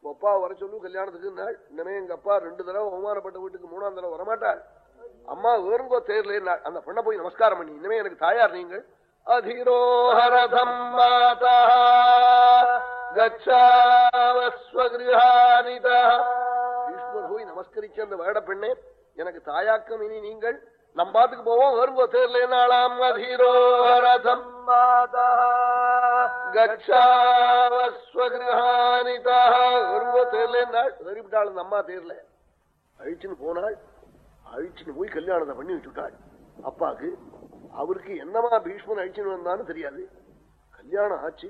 உங்க வர சொல்லு கல்யாணத்துக்கு நாள். இனிமே எங்க அப்பா ரெண்டு தடவை அவமானப்பட்ட வீட்டுக்கு மூணாம் தடவை வரமாட்டாள் அம்மா வேறுங்கோ தேர்ல அந்த பொண்ணை போய் நமஸ்காரம் பண்ணி இனிமே எனக்கு தாயார் நீங்கள். அதிரோஹரதம் மாதா கச்சாவஸ்வகிருஹானித. ஈஸ்வர் போய் நமஸ்கரிச்ச அந்த வேட பெண்ணே எனக்கு தாயாக்கம் இனி நீங்கள். நம்பாத்துக்கு போவோம் வேறுங்கோ தேர்லேனாளாம் அதிரோஹரதம் மாதா माता அம்மா தேர்ல அழிச்சுன்னு போனாள் அழிச்சுன்னு போய் கல்யாணத்தை பண்ணி வச்சுட்டாள் அப்பாக்கு அவருக்கு என்னமா பீஷ்மன் அழிச்சுன்னு வந்தான்னு தெரியாது கல்யாணம் ஆச்சு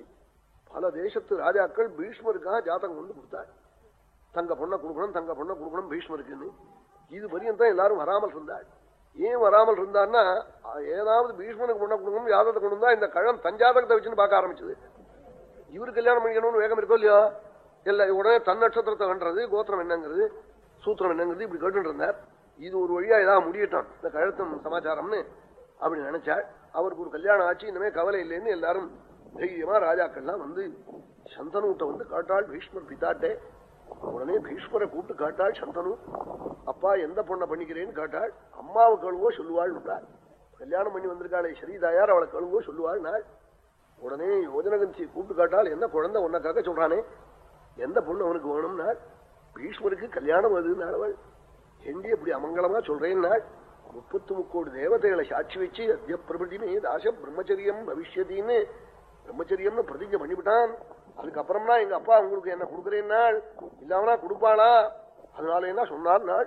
பல தேசத்து ராஜாக்கள் பீஷ்மருக்காக ஜாதகம் கொண்டு கொடுத்தாள் தங்க பொண்ணை கொடுக்கணும் தங்க பொண்ணை கொடுக்கணும் பீஷ்மருக்குன்னு இது வரையும் தான் எல்லாரும் வராமல் இருந்தாள் ஏன் வராமல் இருந்தான்னா ஏதாவது பீஷ்மனுக்கு பொண்ணை கொடுக்கணும் யாதத்தை கொண்டு வந்தா இந்த கழம் தஞ்சாதகத்தை வச்சுன்னு பார்க்க ஆரம்பிச்சது. இவரு கல்யாணம் பண்ணிக்கணும்னு வேகம் இருக்கோ இல்லையோ? இல்ல உடனே தன் நட்சத்திரத்தை கண்டுறது கோத்திரம் என்னங்கிறது சூத்திரம் என்னங்கிறது இப்படி கேட்டு இருந்தார். இது ஒரு வழியா ஏதாவது முடியட்டும் இந்த கழுத்தம் சமாச்சாரம்னு அப்படி நினைச்சாள் அவருக்கு ஒரு கல்யாணம் ஆச்சு இனிமே கவலை இல்லைன்னு எல்லாரும் தைரியமா ராஜாக்கள்லாம் வந்து சந்தனூட்டை வந்து காட்டாள் பீஷ்மர் பித்தாட்டே உடனே பீஷ்மரை கூப்பிட்டு காட்டாள் சந்தனு. அப்பா எந்த பொண்ணை பண்ணிக்கிறேன்னு காட்டாள். அம்மாவை கழுவோ சொல்லுவாள் விட்டாள் கல்யாணம் பண்ணி வந்திருக்காளே ஸ்ரீதாயார் அவளை கழுவோ சொல்லுவாள் நாள் உடனே யோஜனகஞ்சி கூப்பிட்டு காட்டால் என்ன குழந்தை உன்னைக்காக சொல்றானே? எந்த பொண்ணு அவனுக்கு வேணும்னா பீஷ்மருக்கு கல்யாணம் வருதுன்னு அவள். எண்டி அப்படி அமங்கலமா சொல்றேன் நாள் முப்பத்து முக்கோடி தேவதைகளை சாட்சி வச்சு அத்திய பிரபதிமே தாச பிரம்மச்சரியம் பவிஷ்யதின்னு பிரம்மச்சரியம்னு பிரதிஜை பண்ணிவிட்டான். அதுக்கப்புறம்னா எங்க அப்பா உங்களுக்கு என்ன கொடுக்குறேன்னா இல்லாமனா கொடுப்பானா? அதனால என்ன சொன்னார் நாள்?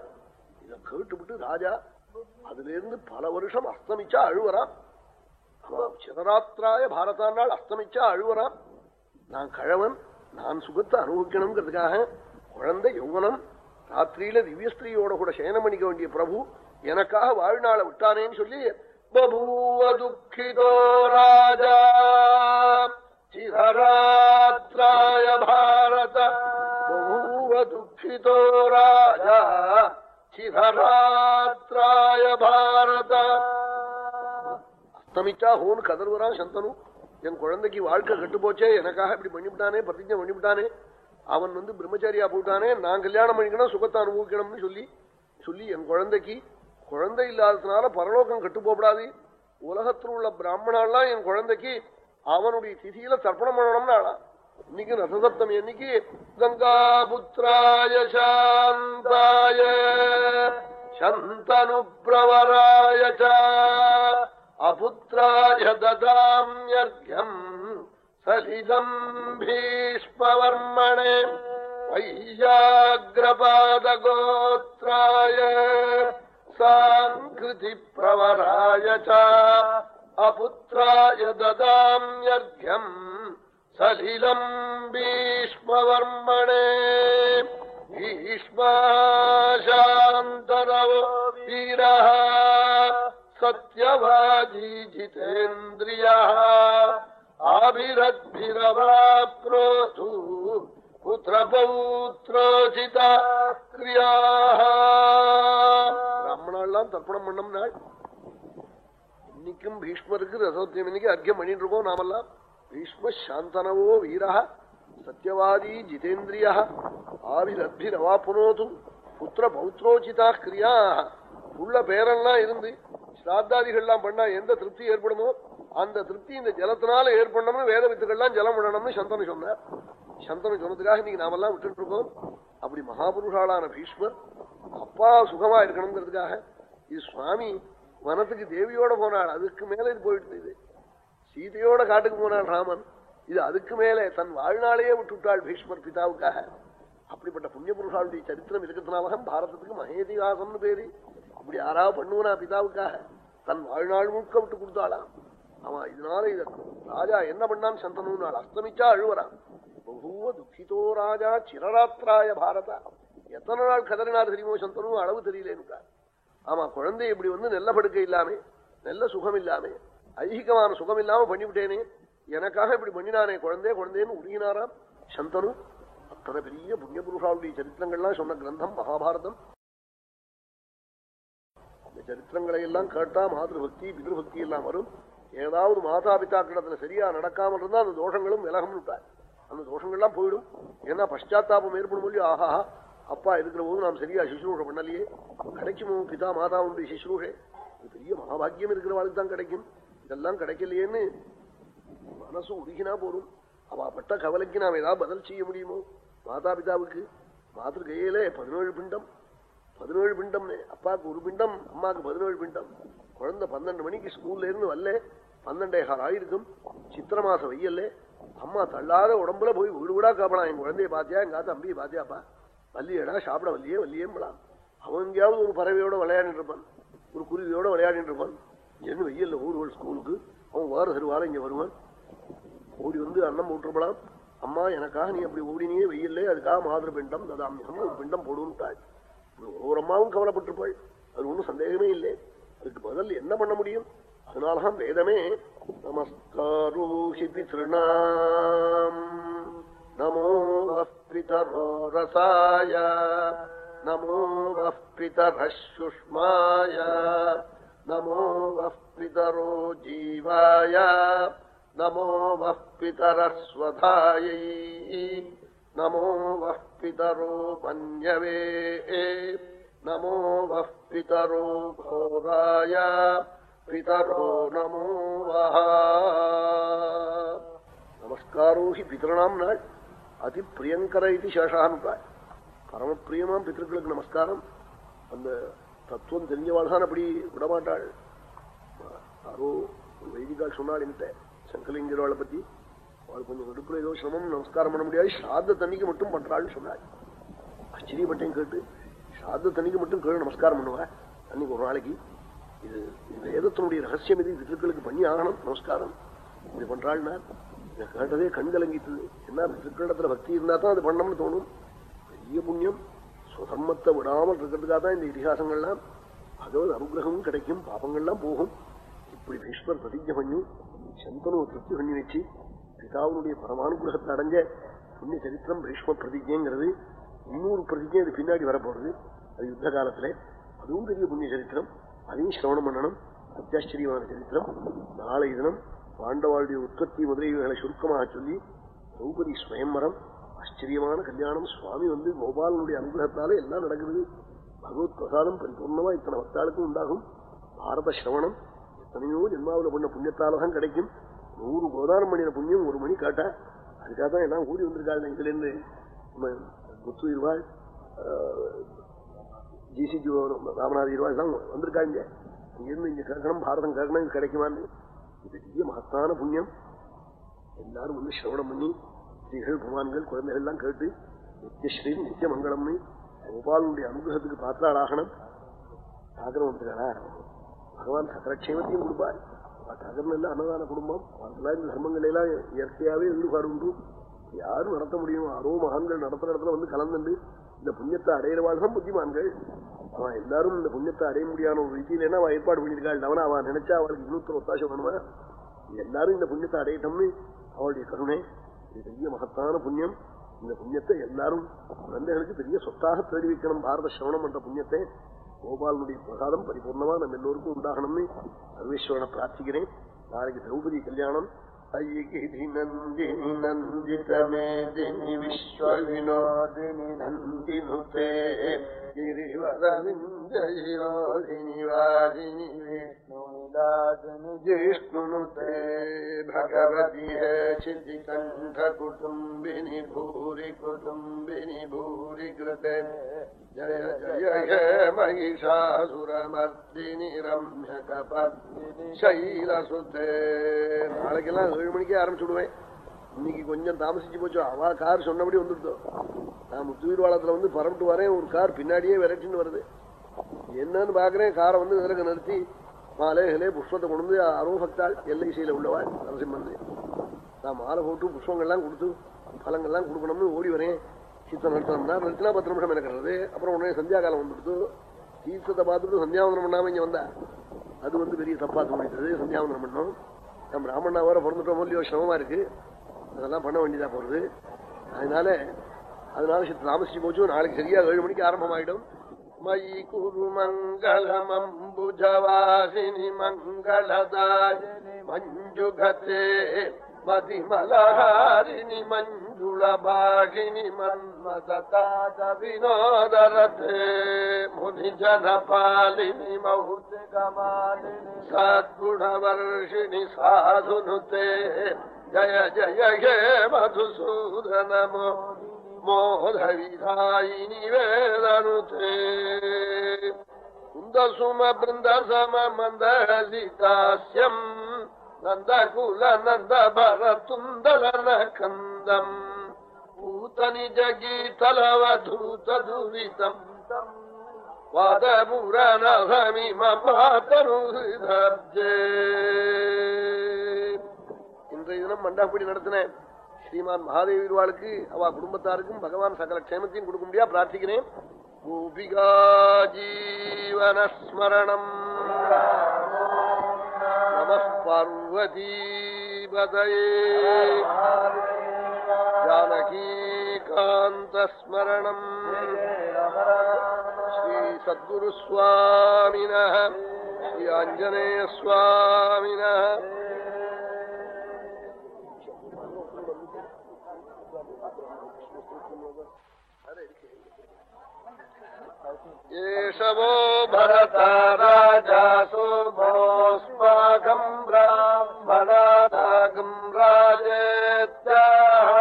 இதை கேட்டுவிட்டு ராஜா அதுல இருந்து பல வருஷம் அஸ்தமிச்சா அழுவரான் சிதராத்திராய பாரதான் நாள் அஸ்தமிச்சா அழுவரான் நான் கழவன் நான் சுகத்தை அனுபவிக்கணுங்கிறதுக்காக குழந்தை யௌவனம் ராத்திரியில திவ்யஸ்திரியோட கூட சயனம் பண்ணிக்க வேண்டிய பிரபு எனக்காக வாழ்நாளை விட்டானேன்னு சொல்லி பபூவ துக்கிதோ ராஜா. சிதராத்ராய பாரத பூவ துக்கிதோ ராஜா சிதராத்ராய பாரத அஸ்தமிச்சா ஹோன் கதர்வரா சந்தனு என் குழந்தைக்கு வாழ்க்கை கெட்டு போச்சே எனக்காக இப்படி பண்ணிவிட்டானே பிரதிஜை பண்ணிவிட்டானே அவன் வந்து பிரம்மச்சாரியா போட்டானே நான் கல்யாணம் பண்ணிக்கணும் சுகத்தை அனுபவிக்கணும்னு சொல்லி சொல்லி என் குழந்தைக்கு குழந்தை இல்லாததுனால பரலோகம் கெட்டு போகப்படாது உலகத்தில் உள்ள பிராமணாலாம் என் குழந்தைக்கு அவனுடைய திதியில தர்ப்பணம் பண்ணணும்னு ஆளா? இன்னைக்கு ரசசப்தமி இன்னைக்கு கங்கா புத்திராய சாந்தாய சந்தனு பிரவராய அபுத்திராய ததாம்யர்க்யம் சலிதம் பீஷ்மவர்மணே வையாகிரபாதகோத்ராய சாங்கிருதி பிரவராய அபுத்திராய ததாம்யர்க்கம் சலிலம் பீஷ்மவர்மணே ீஷ்மாந்தரவோ வீர சத்யவாஜி ஜிதேந்திரிய ஆபிரத்பிரவாப்னோது புத்திரபௌத்ரோசித கிரியா பிராமணெல்லாம் தர்ப்பணம் பண்ணம் நாள் இன்னைக்கும் பீஷ்மருக்கு ரசோத்தியம் இன்னைக்கு அர்க்கியம் பண்ணிட்டு இருக்கோம் நாமெல்லாம். பீஷ்ம சாந்தனவோ வீரா சத்யவாதி ஜிதேந்திரிய ஆவிரத்பிரவாப்புனோது புத்திர பௌத்ரோச்சிதா கிரியா உள்ள பேரெல்லாம் இருந்து ஸ்ராத்தாதிகள்லாம் பண்ணா எந்த திருப்தி ஏற்படுமோ அந்த திருப்தி இந்த ஜலத்தினால ஏற்படணும்னு வேத வித்துக்கள்லாம் ஜலம் விடணும்னு சந்தனு சொன்னார். சந்தனு சொன்னதுக்காக இன்னைக்கு நாமெல்லாம் விட்டுட்டு இருக்கோம் அப்படி மகாபுருஷாலான பீஷ்மர் அப்பா சுகமா இருக்கணுங்கிறதுக்காக இது சுவாமி வனத்துக்கு தேவியோட போனாள். அதுக்கு மேல இது போயிடுது இது. சீதையோட காட்டுக்கு போனாள் ராமன். இது அதுக்கு மேலே தன் வாழ்நாளையே விட்டுவிட்டாள் பீஷ்மர் பிதாவுக்காக. அப்படிப்பட்ட புண்ணிய புருஷாளுடைய சரித்திரம் இருக்கிறதுனால பாரதத்துக்கு மகேதிகாசம்னு பேரு. அப்படி யாராவது பண்ணுவனா பிதாவுக்காக? தன் வாழ்நாள் முழுக்க விட்டு கொடுத்தாளாம். ஆமா இதனால இத ராஜா என்ன பண்ணான் சந்தனு நாள் அஸ்தமிச்சா அழுவரான் பகுவ துக்கிதோ ராஜா சிரராத்திராய பாரதா. எத்தனை நாள் கதறினார் தெரியுமோ சந்தனு அளவு தெரியலேன்னு ஆமா குழந்தை இப்படி வந்து நல்ல படுக்கை இல்லாம நல்ல சுகம் இல்லாமே ஐகிகமான சுகம் இல்லாம பண்ணிவிட்டேனே எனக்காக இப்படி பண்ணினானே குழந்தை குழந்தைன்னு உருகினாராம் சந்தனு. அத்தனை பெரிய புண்ணிய புருஷாவுடைய சரித்திரங்கள்லாம் சொன்ன கிரந்தம் மகாபாரதம். இந்த சரித்திரங்களை எல்லாம் கேட்டா மாதிருபக்தி பிதபக்தி எல்லாம் வரும். ஏதாவது மாதா பிதா கிடத்துல சரியா நடக்காமல் இருந்தா அந்த தோஷங்களும் விலகம் விட்டார். அந்த தோஷங்கள்லாம் போயிடும். ஏன்னா பశ్చాத்தாபம் ஏற்படும் இல்லையோ? ஆஹா அப்பா இருக்கிற போது நாம் சரியா சிசுரூஷை பண்ணலையே. கிடைக்குமோ? பிதா மாதாவுடைய சிசுரூஷை இது பெரிய மகாபாகியம் இருக்கிறவாளுக்கு தான் கிடைக்கும். இதெல்லாம் கிடைக்கலையேன்னு மனசு உருகினா போரும் அவ பட்ட கவலைக்கு நாம் ஏதாவது பதில் செய்ய முடியுமோ? மாதா பிதாவுக்கு மாத்திரு பதினேழு பிண்டம். பதினேழு பிண்டம் அப்பாவுக்கு ஒரு பிண்டம் அம்மாவுக்கு பதினேழு பிண்டம். குழந்தை பன்னெண்டு மணிக்கு ஸ்கூல்ல இருந்து வரல. பன்னெண்டே கால் ஆயிருக்கும். சித்திர மாசம் வெய்யல்ல அம்மா தள்ளாத உடம்புல போய் வீடு வீடா காப்பலாம். என் குழந்தைய பாத்தியா? எங்க தம்பியை பாத்தியாப்பா? வல்லியடா சாப்பிட வல்லியே வல்லியேம்பலாம் அவன் எங்கேயாவது ஒரு பறவையோட விளையாடிட்டு இருப்பான் ஒரு குருவியோட விளையாடிட்டு இருப்பான் என்ன வெயில்ல ஊடுவல் ஸ்கூலுக்கு? அவன் வார தருவார இங்கே வருவான். ஓடி வந்து அன்னம் போட்டுருப்பலாம் அம்மா எனக்காக நீ அப்படி ஓடினியே வெயில்ல அதுக்காக மாதிரி பிண்டம் ததாமியம் ஒரு பிண்டம் போடுன்ட்டாள். ஒவ்வொரு அம்மாவும் கவலைப்பட்டிருப்பாள். அது ஒன்றும் சந்தேகமே இல்லை. அதுக்கு பதில் என்ன பண்ண முடியும்? அதனாலதான் வேதமே நமஸ்காரோஹி नमो वः पितरो रसाय नमो वः पितरः सुष्माय नमो वः पितरो जीवाय नमो वः पितरस्वधायै नमो वः पितरो मन्यवे नमो वः पितरो घोराय पितरो नमो वः नमस्कारो हि पितॄणाम् न அதி பிரியங்கர இது சேஷான்றாள் பரமப்பிரியமாம் பித்திருக்களுக்கு நமஸ்காரம். அந்த தத்துவம் தெரிஞ்சவாள் தான் அப்படி விடமாட்டாள். யாரோ ஒரு வைதிகால் சொன்னாள் என்கிட்ட சங்கலிங்கிறவாளை பத்தி. அவள் கொஞ்சம் நடுப்புல ஏதோ சிரமம் நமஸ்காரம் பண்ண முடியாது. சாத்த தண்ணிக்கு மட்டும் பண்றாள்னு சொன்னாள். ஆச்சரியப்பட்டேன் கேட்டு சாத தண்ணிக்கு மட்டும் கேளு நமஸ்காரம் பண்ணுவா. அன்னைக்கு ஒரு நாளைக்கு இது வேதத்தினுடைய ரகசியம் இது பித்திருக்களுக்கு பண்ணி ஆகணும் நமஸ்காரம். இது பண்றாள்னா கேட்டதே கண் கலங்கித்தது என்ன திருக்கடத்துல பக்தி இருந்தா தான் அது பண்ணணும்னு தோணும். பெரிய புண்ணியம். சுதர்மத்தை விடாமல் இருக்கிறதுக்காக தான் இந்த இதிகாசங்கள்லாம். பகவத் அனுகிரகமும் கிடைக்கும். பாபங்கள்லாம் போகும். இப்படி பீஷ்மர் பிரதிஜை பண்ணி சந்தனு திருப்தி பண்ணி வச்சு பிதாவுடைய பரமானுகிரகத்தை அடைஞ்ச புண்ணிய சரித்திரம் பீஷ்ம பிரதிஜைங்கிறது இன்னொரு பிரதிஜை அது பின்னாடி வரப்போறது அது யுத்த காலத்துல. அதுவும் பெரிய புண்ணிய சரித்திரம். அதையும் சிரவணம் பண்ணணும். அத்தியாச்சரியமான சரித்திரம். நாளை தினம் பாண்டவாளுடைய உற்பத்தி முதலீடுகளை சுருக்கமாக சொல்லி திரௌபதி ஸ்வயம்பரம் ஆச்சரியமான கல்யாணம் சுவாமி வந்து கோபாலனுடைய அனுகிரகத்தாலே எல்லாம் நடக்குது. பகவத் பிரசாதம் பரிபூர்ணமா இத்தனை பக்தாளுக்கும் உண்டாகும். பாரத சிரவணம் எத்தனையோ ஜென்மாவில் பண்ண புண்ணியத்தாலதான் கிடைக்கும். நூறு கோதானம் பண்ணின புண்ணியம் ஒரு மணி காட்டா அதுக்காக தான் எல்லாம் ஓடி வந்திருக்காள் இதுல இருந்து முத்து இருவாள் ஜிசிஜி ராமநாத இருவாள் தான் வந்திருக்காங்க. இங்கிருந்து இங்க கேட்கணும் பாரதம் கேட்கணும் இது கிடைக்குமான்னு இது பெரிய மகத்தான புண்ணியம். எல்லாரும் வந்து சிரவணம் பண்ணி ஸ்ரீகள் பகவான்கள் குழந்தைகள் எல்லாம் கேட்டு நித்தியஸ்ரீ நித்திய மங்களம்னு கோபாலனுடைய அனுகிரகத்துக்கு பாத்திராளாகணும் ஆகிரம் வந்துருக்காளா பகவான் சகலக்ஷேமத்தையும் கொடுப்பார். டாகரம் எல்லாம் அன்னதான குடும்பம். அதெல்லாம் இந்த தர்மங்கள் எல்லாம் இயற்கையாவே ஈடுபாடு உண்டு. யாரும் நடத்த முடியும். யாரோ மகான்கள் நடத்துற இடத்துல வந்து கலந்துண்டு இந்த புண்ணியத்தை அடையிறவாள் தான் புத்திமான்கள். அவன் எல்லாரும் இந்த புண்ணியத்தை அடைய முடியாத ஒரு ரீதியில அவன் ஏற்பாடு பண்ணியிருக்காள்? அவன் அவன் நினைச்சா அவளுக்கு இன்னொருத்தர் ஒத்தாசம் பண்ணுவா எல்லாரும் இந்த புண்ணியத்தை அடையட்டம்னு அவளுடைய கருணை. இது பெரிய மகத்தான புண்ணியம். இந்த புண்ணியத்தை எல்லாரும் குழந்தைகளுக்கு பெரிய சொத்தாக தேடி வைக்கணும் பாரத சிரவணம் என்ற புண்ணியத்தை கோபாலனுடைய பிரசாதம் பரிபூர்ணமா நம்ம எல்லோருக்கும் உண்டாகணும்னு சர்வேஸ்வரனை பிரார்த்திக்கிறேன். நாளைக்கு திரௌபதி கல்யாணம். ஐகிரி நந்தினி நந்தித மேதினி விஸ்வவினோதினி நந்தினுதே गिरिवरविन्दयोधिनि वादिनि विष्णुनिदादिनि जिष्णुनुते भगवति हे क्षितिकण्ठकुटुम्बिनि भूरि कुटुम्बिनि भूरि कृते जय जय हे महिषासुरमर्दिनि रम्यकपत्नि शैलसुते நாளைக்கெல்லாம் ஏழு மணிக்கே ஆரம்பிச்சுடுவேன் இன்னைக்கு கொஞ்சம் தாமசிச்சு போச்சு? அவா கார் சொன்னபடி வந்துடுதோ நான் முத்துவீர் வாழத்துல வந்து பரப்பிட்டு வரேன். ஒரு கார் பின்னாடியே விரட்டின்னு வருது. என்னன்னு பாக்குறேன். காரை வந்து விறகு நிறுத்தி மாலை புஷ்பத்தை கொண்டு வந்து அருவ பக்தாள் எல்ஐசியில உள்ளவாள் நரசிம்மன் நான் மாலை போட்டு புஷ்பங்கள்லாம் கொடுத்து பழங்கள்லாம் கொடுக்கணும்னு ஓடி வரேன். சித்தம் நிறுத்தணும்னா நிறுத்தினா பத்து நிமிஷம் எனக்கு அப்புறம் உடனே சந்தியா காலம் வந்துடுத்து தீர்த்தத்தை பார்த்துட்டு சந்தியாவந்தனம் பண்ணாம இங்க வந்தா. அது வந்து பெரிய தப்பா தோணிட்டது. சந்தியாவந்தனம் பண்ணோம். நம்ம ராமண்ணா வேற பிறந்துட்டோம் இல்லையோ சிரமமா இருக்கு. அதெல்லாம் பண்ண வேண்டியதாக போகிறது அதனால அதனால சித்த தாமசிச்சு போச்சும் நாளைக்கு சரியாக ஏழு மணிக்கு ஆரம்பமாயிடும். மயி குரு மங்களமம்புஜவாசினி மங்களதாயினி மஞ்சுகே மதிமலாரிணி மஞ்சுளபாகினி மன்மதாத வினோதரதே முனிஜனபாலினி மௌத்திகமாலினி சத்குணவர்ஷிணி சாதுனுதே ஜய ஜய ஹே மதுசூதனமோ மோதவிதாயினி வேதனுதே குந்தசும பிருந்தசம மந்தலிதாசியம் நந்தகுல நந்த பரத்துந்தலன கந்தம் பூதனிஜ கீதலவதூத துரிதம் வாதபுரநகமி மாதனு ஹிதப்ஜே இன்றைய தினம் மண்டாப்படி நடத்தினேன். ஸ்ரீமான் மகாதேவிவாளுக்கு அவ குடும்பத்தாருக்கும் பகவான் சகல க்ஷேமத்தையும் கொடுக்க முடியா பிரார்த்திக்கிறேன். கோபிகா ஜீவனஸ்மரணம். நம பார்வதீபதயே ஜானகீகாந்தஸ்மரணம் ஸ்ரீசத்குருஸ்வாமின ஸ்ரீ ஆஞ்சநேயஸ்வாமின ஏஷவோ பரதா ராஜாசோ பரோஸ்மாகம் பிராமணாகம் ராஜேத்யாஹ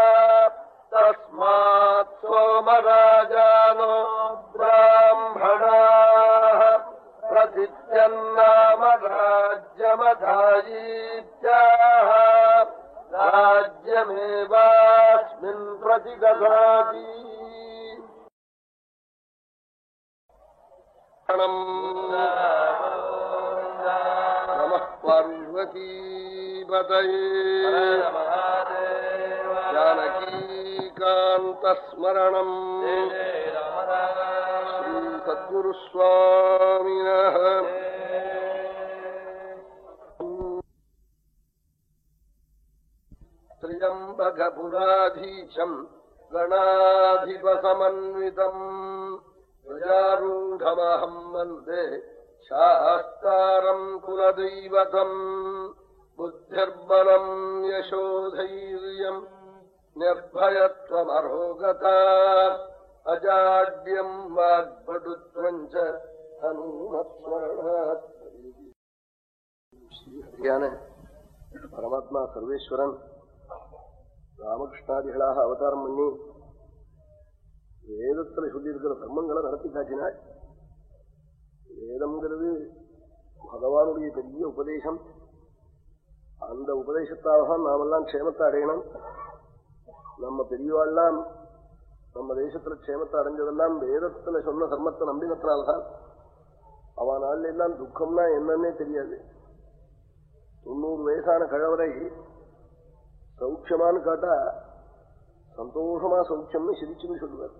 शास्तारम् कुलदैवतम् बुद्धिर्बलम् यशोधैर्यम् निर्भयत्वमरोगता अजाड्यम् वाग्पटुत्वम् च हनूमत्स्मरणात् யான பரமாத்மா சர்வேஸ்வரன் ராமகிருஷ்ணாதிகளாக அவதாரம் பண்ணி வேதத்துல சொல்லியிருக்கிற தர்மங்களை நடத்தி காட்டினாள் வேதம்ங்கிறது பகவானுடைய பெரிய உபதேசம். அந்த உபதேசத்தால் தான் நாமெல்லாம் க்ஷேமத்தை அடையணும். நம்ம பெரியவாள்லாம் நம்ம தேசத்துல க்ஷேமத்தை அடைஞ்சதெல்லாம் வேதத்துல சொன்ன தர்மத்தை நம்பினத்தினால்தான். அவ நாள்ல எல்லாம் துக்கம்னா என்னன்னே தெரியாது. தொண்ணூறு வயசான கழவரை சௌக்கியமானு காட்டா சந்தோஷமா சௌக்கியம்னு சிரிச்சுன்னு சொல்லுவார்.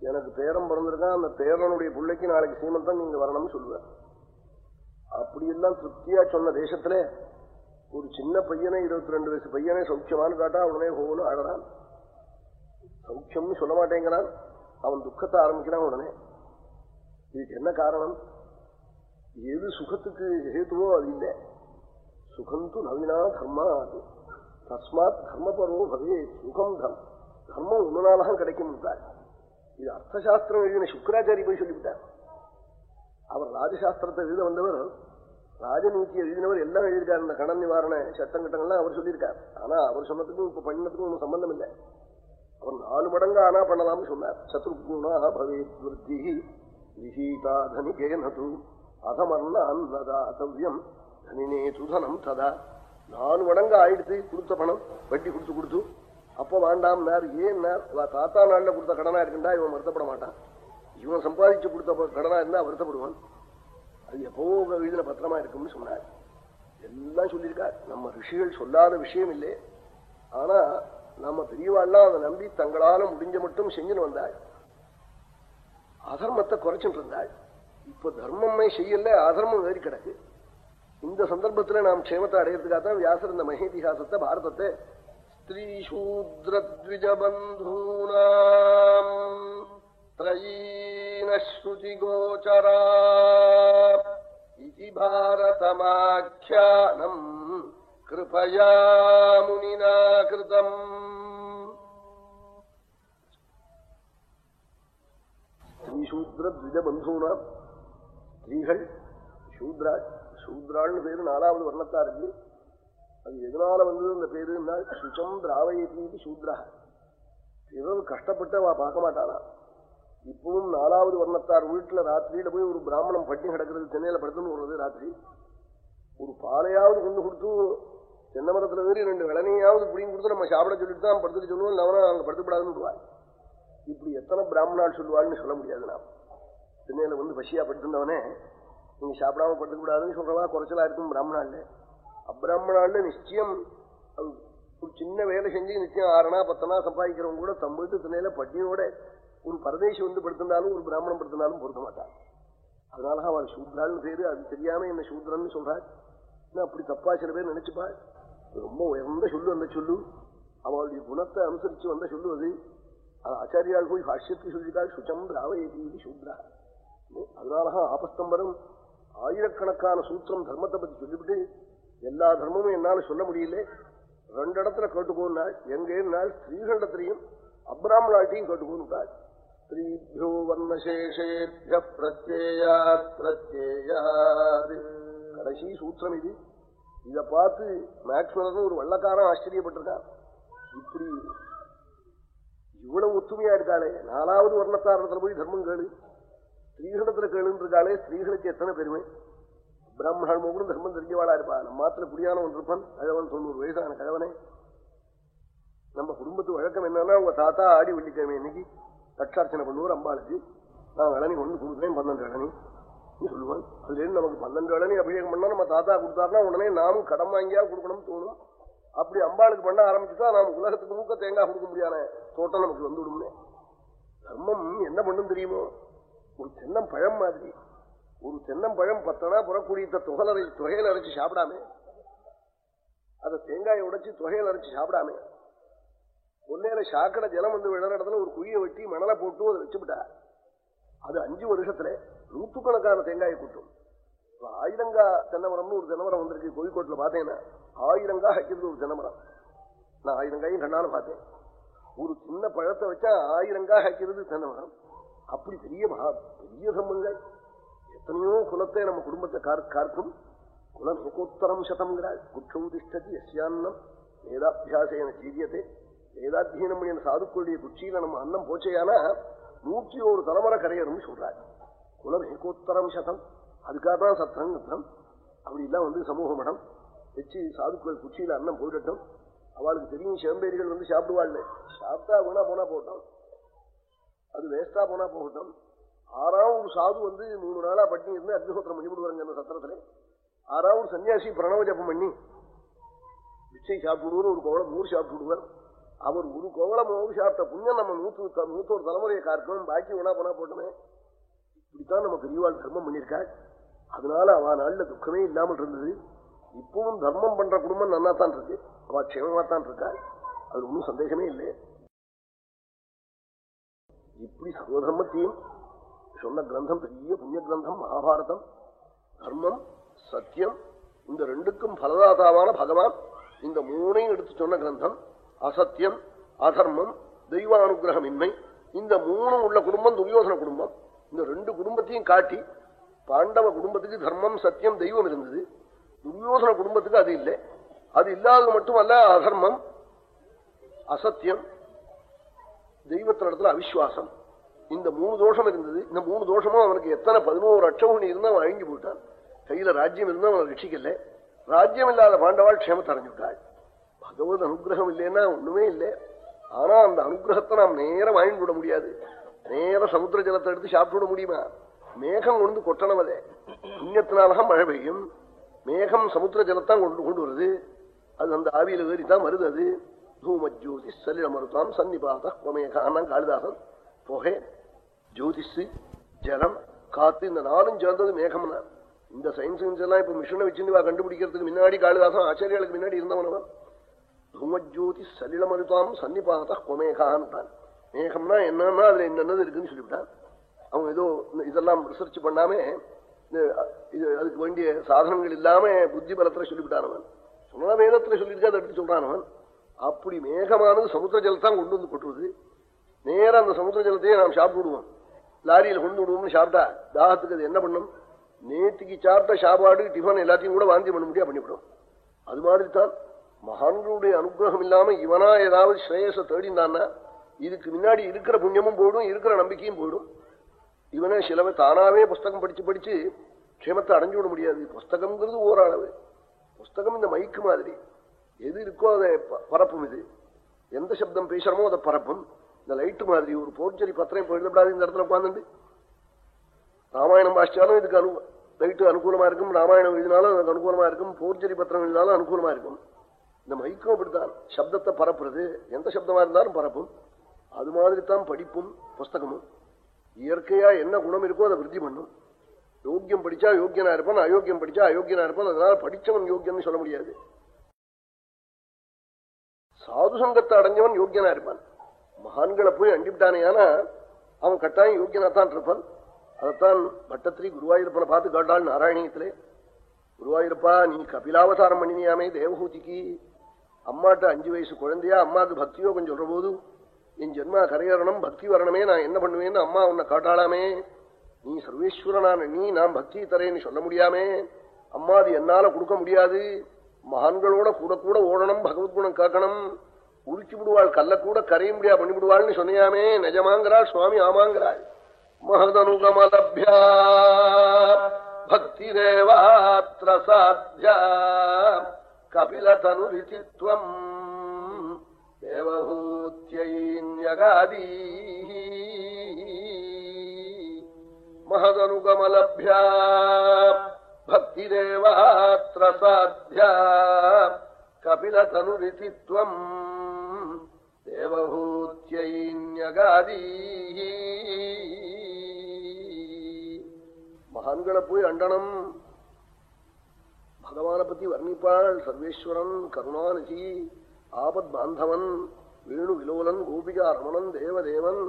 எனக்கு பேரம் பிறந்திருக்கான் அந்த பேரனுடைய பிள்ளைக்கு நாளைக்கு சீமந்தம் நீங்க வரணும்னு சொல்லுவார். அப்படியெல்லாம் திருப்தியா சொன்ன தேசத்துல ஒரு சின்ன பையனை இருபத்தி ரெண்டு வயசு பையனை சௌக்கியமானு காட்டா உடனே ஹோன்னு ஆடுறான் சௌக்கியம்னு சொல்ல மாட்டேங்கிறான். அவன் துக்கத்தை ஆரம்பிக்கிறான் உடனே. இதுக்கு என்ன காரணம்? எது சுகத்துக்கு ஹேத்துவோ அது இல்லை. சுகந்து நவீனா தர்மா அது. தஸ்மாத் தர்மபரோ பவே சுகம் தர்மம் தர்மம் ஒன்னுனாலதான் கிடைக்கும் இது அர்த்தசாஸ்திரம் எழுதின சுக்கராச்சாரி போய் சொல்லிவிட்டார். அவர் ராஜசாஸ்திரத்தை எழுத வந்தவர் ராஜநீதி எழுதினவர் எல்லாம் எழுதியிருக்காரு. இந்த கடன் நிவாரண சட்டம் கட்டங்கள்லாம் அவர் சொல்லியிருக்கார். ஆனா அவர் சொன்னதுக்கும் இப்ப பண்ணதுக்கும் ஒன்றும் சம்பந்தம் இல்லை. அவர் நாலு மடங்கு ஆனா பண்ணலாம்னு சொன்னார். சத்ருகுணா பவேத் விருத்தி விஹீதா தனிகேனது அதமர்ண அன்னதாத்தவியம் தனினே சுதனம் ததா. நாலு மடங்கு ஆயிடுத்து கொடுத்த பணம் வட்டி கொடுத்து கொடுத்து. அப்ப வேண்டாம்னார். ஏன்னார்? தாத்தா நாளில் கொடுத்த கடனா இருக்குண்டா இவன் வருத்தப்பட மாட்டான். இவன் சம்பாதிச்சு கொடுத்த கடனா இருந்தா வருத்தப்படுவான். அது எப்போ உங்க வீடுல பத்திரமா இருக்கும்னு சொன்னார். எல்லாம் சொல்லியிருக்கார். நம்ம ரிஷிகள் சொல்லாத விஷயம் இல்லை. ஆனா நம்ம பெரியவாள்லாம் அதை நம்பி தங்களால முடிஞ்ச மட்டும் செஞ்சுன்னு வந்தாள். அதர்மத்தை குறைச்சிட்டு இருந்தாள் இப்ப தர்மமே செய்யல அதர்மம் வேறி கிடக்கு. இந்த சந்தர்ப்பத்துல நாம் க்ஷேமத்தை அடையிறதுக்காக தான் வியாசர் இந்த மகேதிகாசத்தை பாரதத்தை ஸ்திரீசூத்ரத்விஜபந்தூனாம் त्रयीनश्रुतिगोचरा इति भारतमाख्यानम् कृपया मुनिना कृतम् ஸ்ரீசூத்ர த்விஜ பந்தூனாம் ஸ்திரீகள் சூத்ராள் சூத்ராள்னு பேரு நாலாவது வர்ணத்தா இருக்கு அது எதனால வந்தது அந்த பேருன்னா சுச்சம் திராவயத்தீதி சூத்ரா பிறர் கஷ்டப்பட்டு அவ பார்க்க மாட்டாளா இப்பவும் நாலாவது வர்ணத்தார் வீட்டுல ராத்திரியில போய் ஒரு பிராமணம் பட்டி கிடக்கிறது சென்னையில படுத்துன்னு வருது ராத்திரி. ஒரு பாலையாவது கொண்டு கொடுத்து தென்னை மரத்துல ஏறி ரெண்டு விளனையாவது பிடிங்கி கொடுத்து நம்ம சாப்பிட சொல்லிட்டு தான் படுத்துக்க சொல்லுவோம் இல்லவனா அங்க படுத்துப்படாதுன்னு இப்படி எத்தனை பிராமணால் சொல்லுவாள்னு சொல்ல முடியாது நாம். சென்னையில வந்து பசியா படுத்திருந்தவனே நீங்க சாப்பிடாம படுத்துக்கூடாதுன்னு சொல்றவா குறைச்சலா இருக்கும் பிராமணால அப்பிராமணால நிச்சயம் ஒரு சின்ன வேலை செஞ்சு நிச்சயம் ஆறனா பத்தனா சம்பாதிக்கிறவங்க கூட தம்பிட்டு வீட்டு திணையில ஒரு பரதேசி வந்து படுத்திருந்தாலும் ஒரு பிராமணம் படுத்தினாலும் பொருத்த மாட்டான் அதனால அவள் சூத்ரான்னு பேரு அது தெரியாம என்ன சூத்ரன்னு சொல்றாள் அப்படி தப்பா சில பேர் நினைச்சுப்பாள் ரொம்ப உயர்ந்த சொல்லு அந்த சொல்லு. அவளுடைய குணத்தை அனுசரிச்சு வந்த சொல்லு அது. ஆச்சாரியால் போய் பாஷ்யத்தை சொல்லிட்டாள் சுச்சம் திராவயதி சூத்ரா. அதனாலதான் ஆபஸ்தம்பரம் ஆயிரக்கணக்கான சூத்திரம் தர்மத்தை பத்தி சொல்லிவிட்டு எல்லா தர்மமும் என்னால சொல்ல முடியல. ரெண்டு இடத்துல கேட்டுக்கோன்னாள். எங்கே ஸ்ரீகண்டத்திலையும் அப்ராமணாட்டையும் கேட்டுக்கோன்னுட்டாள் ஸ்ரீபியோ வர்ணசேஷேபிய பிரத்யேயா பிரத்யேயாது கடைசி சூத்திரம் இது இதை பார்த்து மேக்ஸ்வலர் ஒரு வள்ளக்காரன் ஆச்சரியப்பட்டிருக்கான் இப்படி இவ்வளவு ஒத்துமையா இருக்காளே நாலாவது வர்ணத்தாரணத்துல போய் தர்மம் கேளு ஸ்திரீகளிடத்துல கேளுன்னு இருக்காளே ஸ்திரீகளுக்கு எத்தனை பெருமை பிராமணன் கூட தர்மம் தெரிஞ்சவாளா இருப்பா நம்ம மாத்திர குடியானவன் இருப்பான் கழவன் தொண்ணூறு வயசான கழவனே நம்ம குடும்பத்து வழக்கம் என்னன்னா உங்க தாத்தா ஆடி வெள்ளிக்கிழமை இன்னைக்கு லட்சார்ச்சனை பண்ணுவார் அம்பாளுக்கு. நான் இளநி ஒன்று கொடுக்குறேன் பன்னெண்டு இளநி சொல்லுவான் அதுலேருந்து நமக்கு பன்னெண்டு இளநி அபிஷேகம் பண்ணா நம்ம தாத்தா கொடுத்தாருன்னா உடனே நாமும் கடன் வாங்கியா கொடுக்கணும்னு தோணும். அப்படி அம்பாளுக்கு பண்ண ஆரம்பிச்சுட்டா நாம் உலகத்துக்கு மூக்க தேங்காய் கொடுக்க முடியாத தோட்டம் நமக்கு வந்துவிடும்னே தர்மம் என்ன பண்ணும் தெரியுமோ? ஒரு தென்னம் பழம் மாதிரி. ஒரு தென்னம்பழம் பத்தனா புறக்கூடிய தொகை தொகையில் அரைச்சு சாப்பிடாமே. அதை தேங்காயை உடைச்சு தொகையில் அரைச்சு சாப்பிடாமே. ஒன்னேல சாக்கடை ஜலம் வந்து விழற இடத்துல ஒரு குழியை வெட்டி மணலை போட்டு அதை வச்சுவிட்டா அது அஞ்சு வருஷத்துல நூற்றுக்கணக்கான தேங்காயை கூட்டும். ஆயிரங்கா தென்னமரம்னு ஒரு தென்னமரம் வந்திருக்கு கோழிக்கோட்டில் பார்த்தேன்னா ஆயிரங்கா ஹைக்கிறது ஒரு தென்னமரம். நான் ஆயிரங்காயும் கண்ணால பார்த்தேன். ஒரு சின்ன பழத்தை வச்சா ஆயிரங்கா ஹைக்கிறது தென்னமரம். அப்படி பெரிய பெரிய சம்பங்கள். எத்தனையோ குலத்தை நம்ம குடும்பத்தை கார்க்கும் குலம் ஏகோத்தரம் சதம்ங்கிறாள். குற்றம் திஷ்டதி எஸ்யான்னம் வேதாபியாசேன சீரியத்தை வேதாத்தியனம் என் சாதுக்களுடைய குச்சியில நம்ம அன்னம் போச்சையானா நூற்றி ஒரு தலைமுறை கரையணும்னு சொல்றாரு. குலம் ஏகோத்தரம் சதம். அதுக்காக தான் சத்திரம் சத்திரம் அப்படி வந்து சமூக மடம். வச்சு சாதுக்கள் குச்சியில அன்னம் போயிடட்டும் அவளுக்கு தெரியும் சிவம்பேரிகள் வந்து சாப்பிடுவாள்னு. சாப்பிட்டா போனா போனா போட்டோம். அது வேஸ்டா போனா போகட்டும். ஆறாம் ஒரு சாது வந்து மூணு நாளா பட்டினி இருந்து அக்னிஹோத்திரம் பண்ணி விடுவாங்க அந்த சத்திரத்துல. ஆறாம் ஒரு சன்னியாசி பிரணவ ஜபம் பண்ணி. பிச்சை சாப்பிடுவார் ஒரு கோவளம் சாப்பிட்டு சாப்பிடுவார் அவர் ஒரு கோவலம் ஓவிஷார்த்த சாப்பிட்ட புண்ணியம் நம்ம நூத்து நூத்தோரு தலைமுறையை காக்கணும் பாக்கி ஒன்றா போனா போட்டுமே. இப்படித்தான் நம்ம பெரியவாள் தர்மம் பண்ணியிருக்காள். அதனால அவ நாள்ல துக்கமே இல்லாமல் இருந்தது. இப்பவும் தர்மம் பண்ற குடும்பம் நல்லா தான் இருக்கு. அவ க்ஷேமமா தான் இருக்காள் அது ஒன்றும் சந்தேகமே இல்லை. இப்படி சர்வதர்மத்தையும் சொன்ன கிரந்தம் பெரிய புண்ணிய கிரந்தம் மகாபாரதம் தர்மம் சத்தியம் இந்த ரெண்டுக்கும் பலதாதாவான பகவான் இந்த மூணையும் எடுத்து சொன்ன கிரந்தம். அசத்தியம் அதர்மம் தெய்வானுகிரகமின்மை இந்த மூணும் உள்ள குடும்பம் துரியோசன குடும்பம். இந்த ரெண்டு குடும்பத்தையும் காட்டி பாண்டவ குடும்பத்துக்கு தர்மம் சத்தியம் தெய்வம் இருந்தது. துரியோசன குடும்பத்துக்கு அது இல்லை. அது இல்லாதது மட்டுமல்ல அதர்மம் அசத்தியம் தெய்வத்தினிடத்துல அவிஸ்வாசம். இந்த மூணு தோஷம் இருந்தது. இந்த மூணு தோஷமும் அவனுக்கு எத்தனை பதினோரு அட்சகுணி இருந்தா அவன் அழிஞ்சு போயிட்டான். கையில ராஜ்யம் இருந்தா அவனை ரட்சிக்கல. ராஜ்யம் இல்லாத பாண்டவாள் க்ஷேமத்தை அடைஞ்சுட்டாள். பகவத் அனுகிரகம் இல்லைன்னா ஒண்ணுமே இல்லை. ஆனா அந்த அனுகிரகத்தை நாம் நேரம் வாங்கிட்டு விட முடியாது. நேர சமுத்திர ஜலத்தை எடுத்து சாப்பிட்டு விட முடியுமா? மேகம் கொண்டு கொட்டணவதே புண்ணியத்தினாலதான் மழை பெய்யும். மேகம் சமுத்திர ஜலத்தான் கொண்டு கொண்டு வருது. அது அந்த ஆவியில ஏறித்தான் வருது அது. தூமஜோதி சலில மருத்தாம் சன்னிபாத மேகானம் காளிதாசன் புகை ஜோதிஷு ஜலம் காத்து இந்த நாளும் சேர்ந்தது மேகம்னா. இந்த சயின்ஸ் எல்லாம் இப்ப மிஷினை வச்சுட்டு கண்டுபிடிக்கிறதுக்கு முன்னாடி காளிதாசன் ஆச்சரியாளுக்கு முன்னாடி இருந்தவனவன் தூமஜோதி சலிலமருதாம் சன்னிபாத கொமேகான்ட்டான் மேகம்னா என்னன்னா அதுல என்னென்னது இருக்குன்னு சொல்லிவிட்டான். அவன் ஏதோ இதெல்லாம் ரிசர்ச் பண்ணாம இது அதுக்கு வேண்டிய சாதனங்கள் இல்லாம புத்தி பலத்துல சொல்லிவிட்டான் அவன். சொன்னா மேகத்துல சொல்லியிருக்கா அதை எடுத்து சொல்றான் அவன். அப்படி மேகமானது சமுத்திர ஜலத்தான் கொண்டு வந்து கொட்டுவது நேரம் அந்த சமுத்திர ஜலத்தையே நாம் சாப்பிட்டு விடுவோம் லாரியில் கொண்டு விடுவோம்னு சாப்பிட்டா தாகத்துக்கு அது என்ன பண்ணும்? நேற்றுக்கு சாப்பிட்ட சாப்பாடு டிஃபன் எல்லாத்தையும் கூட வாந்தி பண்ண முடியா? பண்ணிவிடும். அது மாதிரி தான் மகான்களுடைய அனுகிரகம் இல்லாம இவனா ஏதாவது ஸ்ரேயச தேடினான்னா இதுக்கு முன்னாடி இருக்கிற புண்ணியமும் போயிடும் இருக்கிற நம்பிக்கையும் போயிடும். இவனே சிலவை தானாவே புஸ்தகம் படிச்சு படிச்சு க்ஷேமத்தை அடைஞ்சு விட முடியாது. புஸ்தகம்ங்கிறது ஓரளவு. புஸ்தகம் இந்த மைக்கு மாதிரி. எது இருக்கோ அதை பரப்பும் இது. எந்த சப்தம் பேசுறமோ அதை பரப்பும். இந்த லைட்டு மாதிரி ஒரு போர்ச்சரி பத்திரம் போயிடப்படாது இந்த இடத்துல உட்காந்துட்டு ராமாயணம் வாசிச்சாலும் இதுக்கு அனு லைட்டு அனுகூலமா இருக்கும். ராமாயணம் எழுதினாலும் அதுக்கு அனுகூலமா இருக்கும். போர்ச்சரி பத்திரம் எழுதினாலும் அனுகூலமா இருக்கும். இந்த மைக்கும் அப்படித்தான். சப்தத்தை பரப்புறது. எந்த சப்தமா இருந்தாலும் பரப்பும். அது மாதிரி தான் படிப்பும் புஸ்தகமும். இயற்கையா என்ன குணம் இருக்கோ அதை விருத்தி பண்ணும். யோக்கியம் படிச்சா யோக்கியனா இருப்பான் அயோக்கியம் படிச்சா அயோக்கியனா இருப்பான். அதனால படிச்சவன் யோக்கியம்னு சொல்ல முடியாது. சாது சங்கத்தை அடைஞ்சவன் யோக்கியனா இருப்பான். மகான்களை போய் அண்டிவிட்டானே அவன் கட்டாயம் யோக்கியனா தான் இருப்பான். அதைத்தான் பட்டத்திரி குருவாயூரப்பனை பார்த்து காட்டாள் நாராயணியத்திலே. குருவாயூரப்பா நீ கபிலாவதாரம் பண்ணினியாமே தேவஹூதிக்கு அம்மாட்ட அஞ்சு வயசு குழந்தையா அம்மாவுக்கு பக்தியோ கொஞ்சம் சொல்ற போது என் ஜென்மா கரையறணும் பக்தி வரணுமே நான் என்ன பண்ணுவேன்னு அம்மா உன்னை காட்டாளாமே? நீ சர்வேஸ்வரனான நீ நான் பக்தி தரேன்னு சொல்ல முடியாமே? அம்மா அது என்னால கொடுக்க முடியாது. மகான்களோட கூட கூட ஓடணும் பகவத்குணம் காக்கணும். உரிச்சு விடுவாள் கல்ல கூட கரைய முடியா பண்ணி விடுவாள்னு சொன்னியாமே நிஜமாங்கிறாள் சுவாமி ஆமாங்கிறாள். மகதனுகமலபியா பக்திரேவாத்திர சாத்தியா கபிலதனுரிதித்வம் தேவஹூத்யைன்யகாதீ மகதனுகமலபியா பக்திரேவாத்திர சாத்தியா கபிலதனுரிதித்வம் தேவஹூத்யைன்யகாதீ மகான்களை போய் அண்டனம் பகவானை பத்தி வர்ணிப்பாள் சர்வேஸ்வரன் கருணாநிதி ஆபத் பாந்தவன் வேணு விலோலன் கோபிகா ரமணன் தேவதேவன்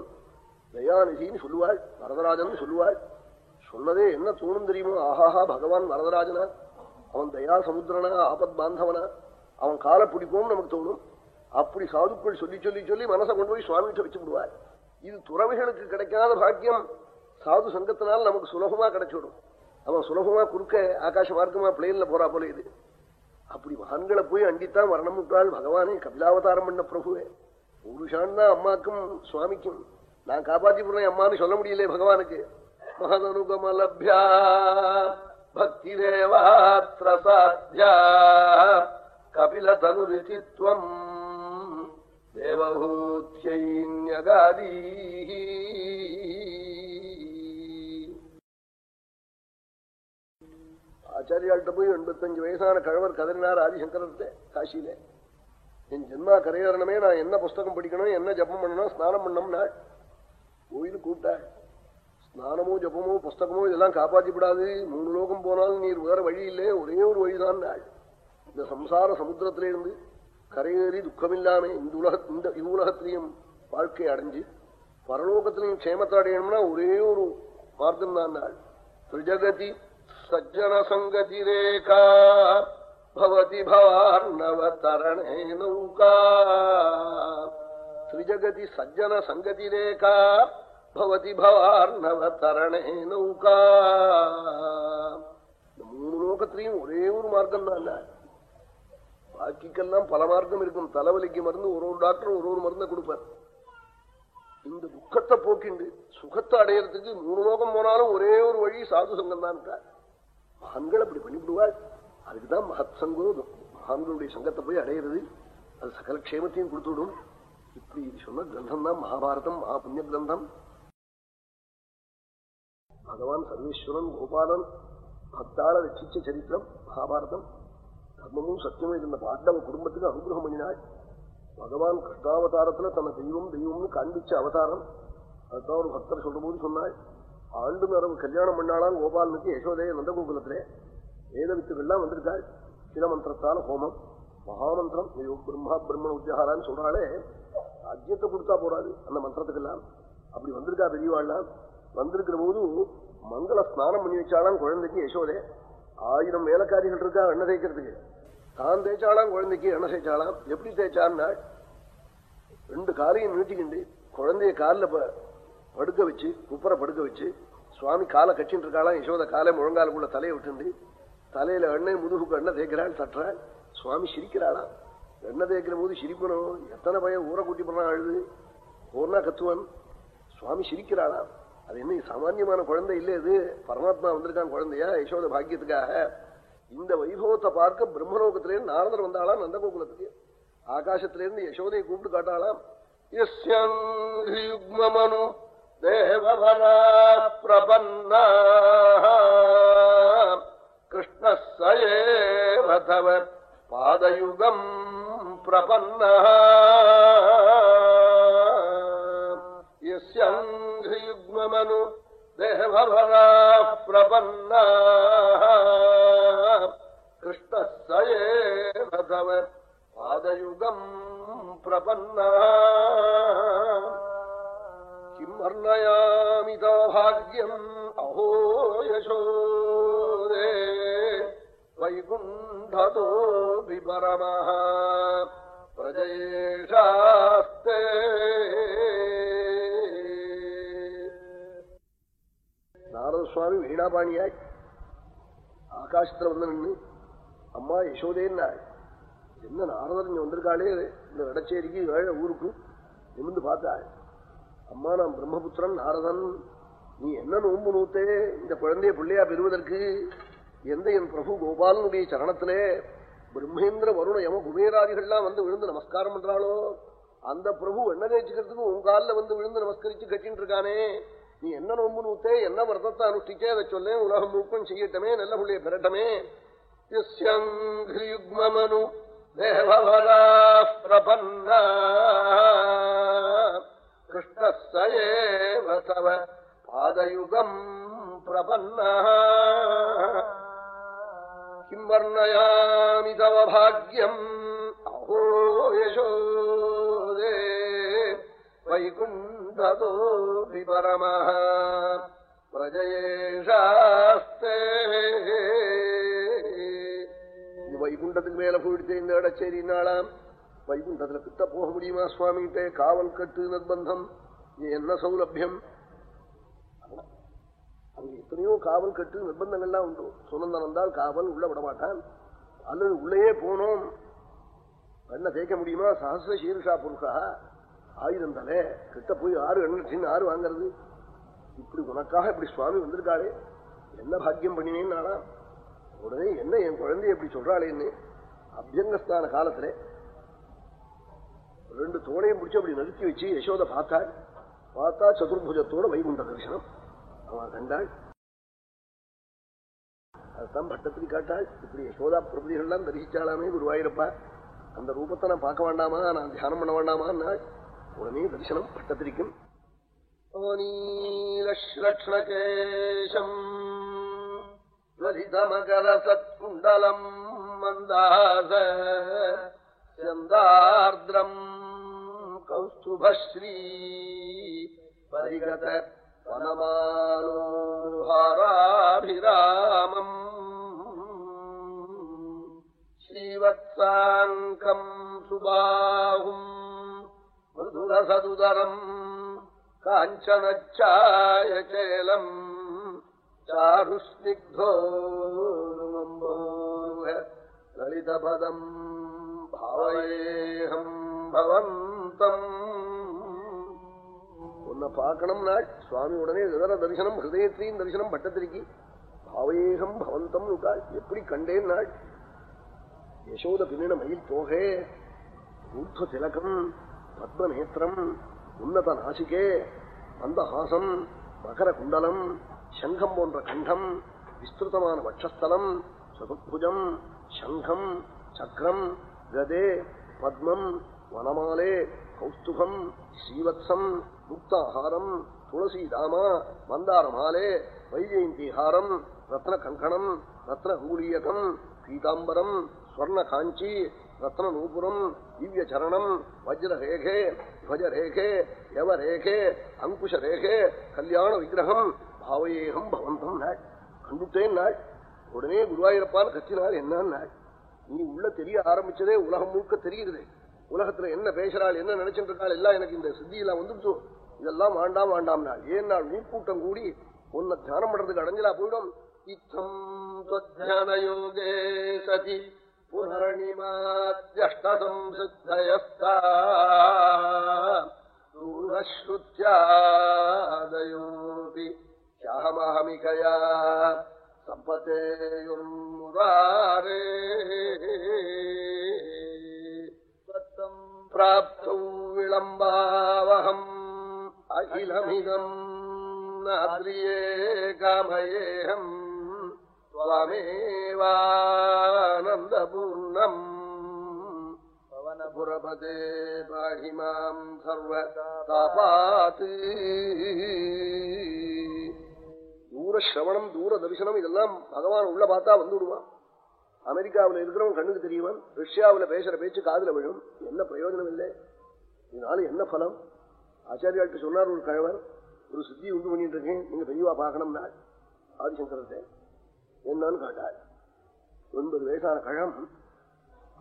தயாநிதின்னு சொல்லுவாள் வரதராஜன் சொல்லுவாள். சொன்னதே என்ன தோணும் தெரியுமோ? ஆஹாஹா பகவான் வரதராஜனா அவன் தயா சமுத்திரனா ஆபத் பாந்தவனா அவன் காலை பிடிப்போம் நமக்கு தோணும். அப்படி சாதுக்கள் சொல்லி சொல்லி சொல்லி மனசை கொண்டு போய் சுவாமிகிட்ட வச்சு விடுவார் இது துறவிகளுக்கு கிடைக்காத பாக்கியம். சாது சங்கத்தினால் நமக்கு சுலபமா கிடைச்சிடும் அவன் சுலபமா குறுக்க ஆகாச மார்க்கமா பிளேன்ல போறா போல இது. அப்படி மகான்களை போய் அண்டித்தான் வரணும் விட்டாள் பகவானே கபிலாவதாரம் பண்ண பிரபுவே. புருஷான் தான் அம்மாக்கும் சுவாமிக்கும். நான் காப்பாத்தி போறேன் அம்மான்னு சொல்ல முடியல பகவானுக்கு. மகதனுகமலபியா பக்தி தேவாத்ரசாத்யா சாத்தியா கபில தனுரிதித்வம் தேவஹூத்யைன்யகாதீ ஆச்சாரியாள்கிட்ட போய் எண்பத்தஞ்சு வயசான கழவர் கதறினார் ஆதிசங்கரத்தை காசியில. என் ஜென்மா கரையேறணுமே நான் என்ன புஸ்தகம் படிக்கணும் என்ன ஜபம் பண்ணணும் ஸ்நானம் பண்ணணும் நாள் கோயில் கூப்பிட்டாள். ஸ்நானமோ ஜபமோ புஸ்தகமோ இதெல்லாம் காப்பாற்றிவிடாது மூணு லோகம் போனாலும் நீர் வேற வழி இல்லை ஒரே ஒரு வழிதான் நாள் இந்த சம்சார சமுத்திரத்திலிருந்து கரையேறி துக்கமில்லாம இந்த உலக இந்த இவ்வுலகத்திலையும் வாழ்க்கை அடைஞ்சு பரலோகத்திலையும் க்ஷேமத்தை அடையணும்னா ஒரே ஒரு மார்க்கம் தான் நாள் திரிஜகதி சஜ்ஜன சங்கதிரேகா பவதி பவார்ணவதரணே நௌகா ஸ்ரீஜகதி சஜ்ஜன சங்கதிரேகா பவதி பவார்ணவதரணே நௌகா மூணு லோகத்திலையும் ஒரே ஒரு மார்க்கம் தான் பாக்கிக்கெல்லாம் பல மார்க்கம் இருக்கும். தலைவலிக்கு மருந்து ஒரு ஒரு டாக்டர் ஒரு ஒரு மருந்தை கொடுப்பார். இந்த துக்கத்தை போக்கிண்டு சுகத்தை அடையறதுக்கு மூணு லோகம் போனாலும் ஒரே ஒரு வழி சாது சங்கம் தான் மகான்கள் அப்படி பண்ணிவிடுவாள் அதுக்குதான் மகத் சங்கம் மகான்களுடைய சங்கத்தை போய் அடையிறது. அது சகல க்ஷேமத்தையும் கொடுத்துவிடும். இப்படி இது சொன்ன கிரந்தம் தான் மகாபாரதம் மகா புண்ணிய கிரந்தம். பகவான் சர்வேஸ்வரன் கோபாலன் பக்தாள ரட்சிச்ச சரித்திரம் மகாபாரதம். தர்மமும் சத்தியமும் இருந்த பாண்டவ குடும்பத்துக்கு அனுகிரகம் பண்ணினாள். பகவான் கிருஷ்ணாவதாரத்துல தன்னை தெய்வம் தெய்வம்னு காண்பிச்ச அவதாரம். அதுதான் ஒரு பக்தர் சொல்ற போது சொன்னாள். ஆண்டு நரவு கல்யாணம் பண்ணாலாம் கோபாலனுக்கு யசோதைய நந்தகோகுலத்திலே வேதவித்துகள்லாம் வந்திருக்காள் சில மந்திரத்தால ஹோமம். மகாமந்திரம் ஐயோ பிரம்மா பிரம்மன் உத்தியாரான்னு சொல்றாளே. ராஜ்யத்தை கொடுத்தா போறாது அந்த மந்திரத்துக்கெல்லாம். அப்படி வந்திருக்கா பெரியவாள்லாம்? வந்திருக்கிற போது மங்கள ஸ்நானம் பண்ணி வச்சாலாம் குழந்தைக்கு யசோதே. ஆயிரம் வேலைக்காரிகள் இருக்கா எண்ணெய் தேய்க்கிறதுக்கு? தான் தேய்ச்சாலாம் குழந்தைக்கு எண்ணெய் தேய்ச்சாலாம் எப்படி தேய்ச்சான்னா ரெண்டு காலையும் நீட்டிக்கிண்டு குழந்தைய காலில் படுக்க வச்சு குப்பரை படுக்க வச்சு சுவாமி காலை கட்டின்னு இருக்காளாம் யசோத காலை முழங்காலுக்குள்ள தலையை விட்டுண்டு. தலையில எண்ணெய் முதுகுக்கு எண்ணெய் தேய்க்கிறாள் தட்டுறாள் சுவாமி சிரிக்கிறாளா எண்ணெய் தேய்க்கிற போது சிரிக்கணும். எத்தனை பையன் ஊரை கூட்டி போனா அழுது. போனா கத்துவன். சுவாமி சிரிக்கிறாளா அது என்ன சாமான்யமான குழந்தை இல்லை இது. பரமாத்மா வந்திருக்கான் குழந்தையா யசோத பாக்கியத்துக்காக. இந்த வைபவத்தை பார்க்க பிரம்மலோகத்திலேருந்து நாரதர் வந்தாளாம் நந்தகோகுலத்துக்கு. ஆகாசத்திலேருந்து யசோதையை கூப்பிட்டு காட்டாளாம். யுக்மனு தேவபரா பிரபன்னா கிருஷ்ணசேவ தவ பாதயுகம் பிரபன்ன யுக்மனு தேவபரா பிரபன்னா கிருஷ்ணசேவ பாதயுகம் பிரபன்னா किम् वर्णयामि तव भाग्यम् अहो यशोदे वैकुण्ठतोऽपि परमः प्रजयेषास्ते நாரத சுவாமி வீணாபாணியாய் ஆகாசத்துல வந்து நின்று அம்மா யசோதேன்னாள் என்ன நாரதர் இங்க வந்திருக்காளே இந்த வடச்சேரிக்கு ஏழை ஊருக்கு நிமிந்து பார்த்தாள் அம்மா நான் பிரம்மபுத்திரன் நாரதன். நீ என்ன நோம்பு நூத்தே? இந்த குழந்தைய பிள்ளையா பெறுவதற்கு எந்த என் பிரபு கோபாலனுடைய சரணத்திலே பிரம்மேந்திர வருண யம குபேராதிகள்லாம் வந்து விழுந்து நமஸ்காரம் பண்றாளோ? அந்த பிரபு என்ன தேய்ச்சிக்கிறதுக்கு உன் காலில் வந்து விழுந்து நமஸ்கரிச்சு கட்டின்னு இருக்கானே நீ என்ன நோம்பு நூத்தே? என்ன விரதத்தை அனுஷ்டிச்சே? அதை சொல்ல உலகம் மூக்கம் செய்யட்டமே நல்ல பிள்ளைய பெறட்டமே. யுக்மனு தேவவரா பிரபன்னா. கிருஷ்ணசேவ தவ பாதயுகம் பிரபன்னா கிம் வர்ணயாமி தவ பாக்யம் அஹோ யசோதே வைகுண்டதோபி பரமः பிரஜயேஷாஸ்தே வைகுண்டத்துக்கு மேல போயிடுச்சு இந்த இடச்சேரினாலாம் வைகுண்டத்துல கிட்ட போக முடியுமா சுவாமிகிட்டே? காவல் கட்டு நிர்பந்தம். என்ன சௌலபியம்? அங்க எத்தனையோ காவல் கட்டு நிர்பந்தங்கள்லாம் உண்டு. சுனந்தன் வந்தால் காவல் உள்ள விட மாட்டான். அல்லது உள்ளேயே போனோம். கண்ணை தேய்க்க முடியுமா? சஹசிர சீர்ஷா புருஷா. ஆயுதம் தலை கிட்ட போய் ஆறு எண்ணு ஆறு வாங்கறது. இப்படி உனக்காக இப்படி சுவாமி வந்திருக்காளே என்ன பாக்கியம் பண்ணினேன்னு நானா? உடனே என்ன என் குழந்தைய இப்படி சொல்றாளேன்னு? அபியங்கஸ்தான காலத்துல ரெண்டு தோணையும் பிடிச்சி அப்படி நிறுத்தி வச்சு யசோத பார்த்தாள் பார்த்தா சதுர்புஜத்தோட வைகுண்ட தரிசனம். அவன் கண்டாள். அதுதான் பட்டத்தில் காட்டாள். இப்படி யசோதா பிரபதிகள்லாம் தரிசிச்சாலாமே குருவாயிருப்பா. அந்த ரூபத்தை நான் பார்க்க வேண்டாமா? நான் தியானம் பண்ண வேண்டாமா? உடனே தரிசனம் பட்டத்திரிக்கும் நீலக்ஷ்ணகேஷம் லலிதமகரசத்குண்டலம் மந்தாச சந்தார்திரம் கௌஸ்துபஸ்ரீ பரிகத வனமானோஹாராபிராமம் ஸ்ரீவத்சாங்கம் சுபாகும் மிருதுரசதுதரம் காஞ்சனச்சாயகேலம் चारुस्निग्धोर् ललितपदम् भावयेऽहम् भवन् தம் உன்னை பார்க்கணும் நாள் சுவாமி உடனே விதர தரிசனம் ஹிருதயத்திலையும் தரிசனம் பட்டத்திற்கு. பாவேகம் பவந்தம் விட்டாள் எப்படி கண்டேன் நாள்? யசோத பின்னின மயில் தோகே ஊர்த்த திலகம் பத்மநேத்திரம் உன்னத நாசிகே மந்தஹாசம் மகர குண்டலம் சங்கம் போன்ற கண்டம் விஸ்திருத்தமான வட்சஸ்தலம் சதுர்புஜம் சங்கம் சக்கரம் கதே பத்மம் வனமாலே கௌஸ்துபம் ஸ்ரீவத்சம் முக்தாஹாரம் துளசி தாமா மந்தார மாலே வைஜெயந்திஹாரம் ரத்ன கங்கணம் ரத்ன அங்கூலீயகம் பீதாம்பரம் ஸ்வர்ண காஞ்சி ரத்ன நூபுரம் திவ்ய சரணம் வஜ்ர ரேகே யவரேகே அங்குஷரேகே கல்யாண விக்கிரகம் பாவையேகம் பவந்தம் நாள். கண்டுட்டேன் நாள். உடனே குருவாயூரப்பான்னு கத்தினாள் என்னன்னு நாள்? நீ உள்ள தெரிய ஆரம்பிச்சதே உலகம் முழுக்க தெரியுது உலகத்துல என்ன பேசுறாள் என்ன நினைச்சிட்டு இருக்காள் எல்லாம் எனக்கு இந்த சித்தியெல்லாம் வந்துடுச்சு. இதெல்லாம் வேண்டாம் வேண்டாம் நாள். ஏன் நாள்? ஊக்கூட்டம் கூடி உன்னை தியானம் பண்றதுக்கு அடைஞ்சலா போயிடும். இத்தம் யோகே சதி புனரணிமாஷ்டம் சித்தயஸ்தூரஸ்ருத்தியாதயோபி சாகமாகமிகயா சம்பதேயும் முராரே प्राप्तौ विलम्बावहम् अखिलमिदम् नाद्रिये कामयेऽहम् त्वमेवानन्दपूर्णम् पवनपुरपदे पाहि माम् सर्वतापात् தூர சிரவணம் தூர தரிசனம் இதெல்லாம் பகவான் உள்ள பார்த்தா வந்து விடுவான் அமெரிக்காவில் இருக்கிறவன் கண்ணுக்கு தெரியவன் ரஷ்யாவில் பேசுற பேச்சு காதல விழும். என்ன பிரயோஜனம் இல்லை? இதனால என்ன பலம்? ஆச்சாரியாட்டு சொன்னார் ஒரு கழவர் ஒரு சித்தி உண்டு பண்ணிட்டு இருக்கேன். நீங்க தெளிவா பார்க்கணும்னா ஆதிசங்கரத்தை என்னன்னு கேட்டார். ஒன்பது வயசான கழம்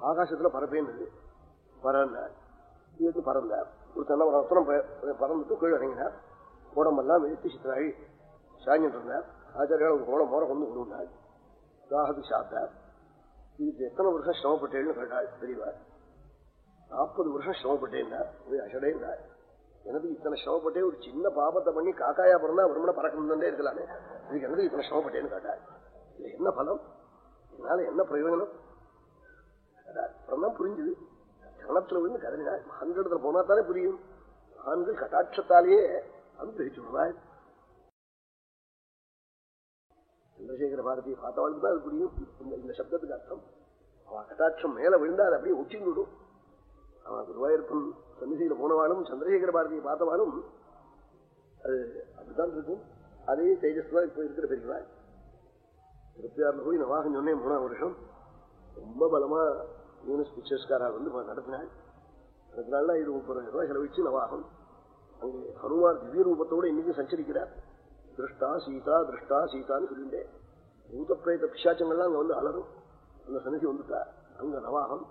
ஆகாசத்துல பரப்பேன்னு பறந்தார் இதுக்கு பறந்தார் ஒரு தென்னை ஒரு ரத்தனம் பறந்துட்டு கீழே இறங்கினார். உடம்பெல்லாம் வெளுத்து சித்திராழி சாஞ்சிட்டு இருந்தார். ஆச்சாரியால் ஒரு கோலம் போற கொண்டு கொண்டு வந்தார். தாகத்துக்கு சாப்பிட்டார். இதுக்கு எத்தனை வருஷம் சிரமப்பட்டேன்னு கேட்டாள் பெரியவார் நாற்பது வருஷம் சிரமப்பட்டேன்னா போய் அசடேன்னார் எனக்கு இத்தனை சிரமப்பட்டே ஒரு சின்ன பாபத்தை பண்ணி காக்காயா பிறந்தா வருமனை பறக்கணும் இருக்கலாமே. இதுக்கு எனக்கு இத்தனை சிரமப்பட்டேன்னு கேட்டாள் இது என்ன பலம்? இதனால என்ன பிரயோஜனம்? அப்புறம் தான் புரிஞ்சுது. கணத்துல விழுந்து கதறினாள் மகான்களிடத்துல போனா தானே புரியும். மகான்கள் கட்டாட்சத்தாலேயே அனுகிரகிச்சு விடுவாள் சந்திரசேகர பாரதியை பார்த்தவாளுக்கு தான் அது புரியும். இந்த சப்தத்துக்கு அர்த்தம். அவன் கட்டாட்சம் மேல விழுந்தா அது அப்படியே உச்சி அவன் குருவாயூரப்பன் சன்னிதியில போனவாளும் சந்திரசேகர பாரதியை பார்த்தவாளும் அது அப்படித்தான் இருக்கும். அதே தேஜஸ் தான் இப்போ இருக்கிற பெரியவா. இருபத்தி போய் நவாகம் சொன்னேன் மூணாம் வருஷம். ரொம்ப பலமா யூனிஸ் பிக்சர்ஸ்காராக வந்து நடத்தினாள் நடத்தினால இது முப்பது ரூபாய் செலவிச்சு நவாகம். அங்கே ஹனுமார் திவ்ய ரூபத்தோடு இன்னைக்கு சஞ்சரிக்கிறார். திருஷ்டா சீதா திருஷ்டா சீதான்னு சொல்லிட்டேன் பூதப்பிரேத பிரேத பிசாச்சங்கள்லாம் அங்க வந்து அலரும். அந்த சன்னிதி வந்துட்டா. அங்க நவாகம்.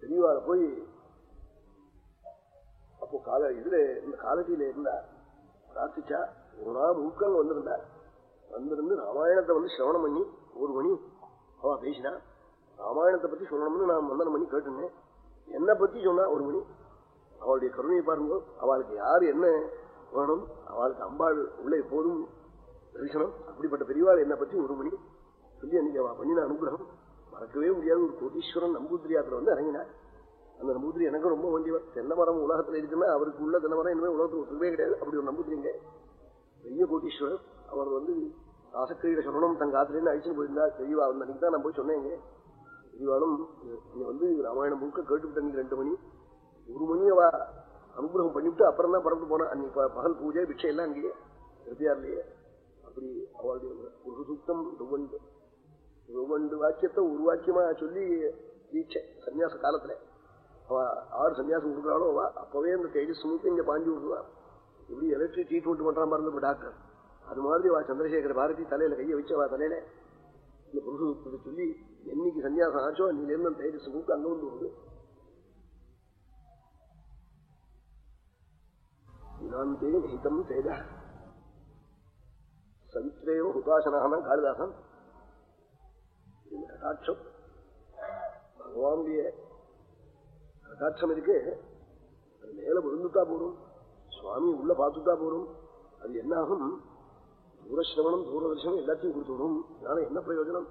பெரியவாளை போய் அப்போ கால இதுல இந்த காலத்தில இருந்தா பிரார்த்திச்சா ஒரு நாள் முழுக்க வந்திருந்தார் வந்திருந்து. ராமாயணத்தை வந்து சிரவணம் பண்ணி ஒரு மணி அவ பேசினா ராமாயணத்தை பத்தி சொல்லணும்னு நான் மந்தனம் பண்ணி கேட்டுனேன். என்ன பத்தி சொன்னா ஒரு மணி. அவளுடைய கருணையை பாருங்க. அவளுக்கு யாரு என்ன வேணும் அவளுக்கு அம்பாள் உள்ள எப்போதும் தரிசனம்? அப்படிப்பட்ட பெரியவாள் என்ன பத்தி ஒரு மணி சொல்லி அன்னைக்கு அவ பண்ணின அனுகிரகம். மறக்கவே முடியாது. ஒரு கோட்டீஸ்வரன் நம்பூதிரியாத்துல வந்து இறங்கினார். அந்த நம்பூதிரி எனக்கு ரொம்ப வேண்டியவர் தென்னை மரம் உலகத்துல இருக்குன்னா அவருக்கு உள்ள தென்னை மரம் உலகத்துக்கு உலகத்துல ஒத்துக்கவே கிடையாது. அப்படி ஒரு நம்பூதிரிங்க பெரிய கோட்டீஸ்வரர் அவர் வந்து ஆசக்கிரியில சொல்லணும் தங்க ஆத்திரன்னு அழிச்சுன்னு போயிருந்தார். பெரியவா வந்து அன்னைக்கு தான் நான் போய் சொன்னேங்க பெரியவாளும் நீ வந்து ராமாயணம் முழுக்க கேட்டுவிட்ட ரெண்டு மணி. ஒரு மணி அவ அனுகிரகம் பண்ணிவிட்டு அப்புறம் தான் பறந்து போனேன் அன்னைக்கு பகல் பூஜை பிக்ஷை எல்லாம் அங்கேயே. திருப்பியார்லயே அப்படி அவளுடைய ஒரு சுத்தம் ருவண்டு. ருவண்டு வாக்கியத்தை ஒரு வாக்கியமா சொல்லி தீட்சை சன்னியாச காலத்துல. அவ ஆறு சன்னியாசம் கொடுக்குறாளோ அவ அப்பவே அந்த தேஜஸ் முழுக்க இங்க பாஞ்சு விடுவா. இப்படி எலக்ட்ரிக் ட்ரீட்மெண்ட் பண்றான் பாருங்க டாக்டர். அது மாதிரி அவ சந்திரசேகர பாரதி தலையில கையை வச்சு அவ தலையில இந்த புருஷத்தை சொல்லி என்னைக்கு சன்னியாசம் ஆச்சோ அன்னில இருந்து தேஜஸ் மூக்கு அங்க வந்து வருது இனாந்தே நிகிதம் தேஜ. சவித்ரேவ ஹுதாசனான காளிதாசன்? கட்டாட்சம் பகவானுடைய கட்டாட்சம் இருக்கு. அது மேல விழுந்துட்டா போறோம் சுவாமி உள்ள பார்த்துட்டா போறோம் அது என்ன ஆகும் தூரசிரவணம் தூரதர்சனம் எல்லாத்தையும் கொடுத்துடும் அதனால என்ன பிரயோஜனம்?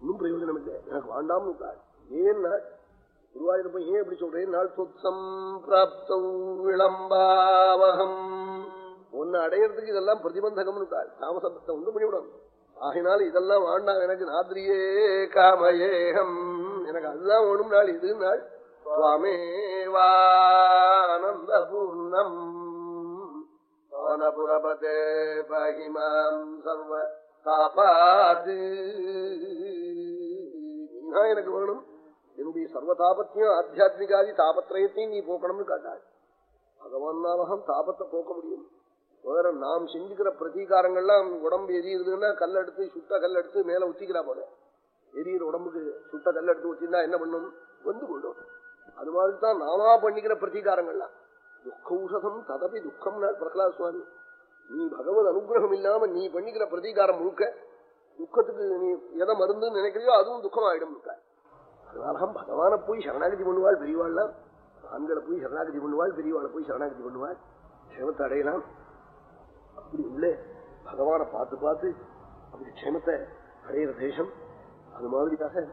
ஒன்றும் பிரயோஜனம் இல்லை. எனக்கு வாண்டாம் ஏன்னா குருவாயூரப்ப ஏன் எப்படி சொல்றேன்? நாள் சொத்தம் பிராப்தம் விளம்பாவகம். உன்னை அடையறதுக்கு இதெல்லாம் பிரதிபந்தகம் தாமசத்தை உண்டு பண்ணிவிடும் ஆகினால இதெல்லாம் வாண்டாம் எனக்கு நாத்திரியே காமயேகம். எனக்கு அதுதான் வேணும் நாள் இது நாள். சுவாமேவானந்த பூர்ணம். பவனபுரபதே பகிமாம் சர்வ தாபாது. எனக்கு வேணும். என்னுடைய சர்வ தாபத்தையும் ஆத்தியாத்மிகாதி தாபத்திரயத்தையும் நீ போக்கணும்னு காட்டாள் பகவானாலகம் தாபத்தை போக்க முடியும். வேற நாம் செஞ்சுக்கிற பிரதீகாரங்கள்லாம் உடம்பு எரியுதுன்னா கல் எடுத்து சுட்ட கல் எடுத்து மேல ஊத்திக்கிறா போல எரியிற உடம்புக்கு சுட்ட கல் எடுத்து ஊத்திருந்தா என்ன பண்ணும்? வந்து போயிடும். அது மாதிரி தான் நாமா பண்ணிக்கிற பிரதீகாரங்கள்லாம். துக்கௌஷதம் ததப்பி துக்கம் பிரகலாத் சுவாமி. நீ பகவத் அனுகிரகம் இல்லாம நீ பண்ணிக்கிற பிரதீகாரம் முழுக்க துக்கத்துக்கு நீ எதை மருந்துன்னு நினைக்கிறியோ அதுவும் துக்கம் ஆயிடும் அதனாலதான் பகவான போய் சரணாகதி பண்ணுவாள் பெரியவாள்லாம். ஆண்களை போய் சரணாகதி பண்ணுவாள் பெரியவாளை போய் சரணாகதி பண்ணுவாள். க்ஷேமத்தை அடையலாம். அப்படி உள்ளே பகவானை பார்த்து பார்த்து அப்படி க்ஷேமத்தை அடையிற தேசம் அது மாதிரியாக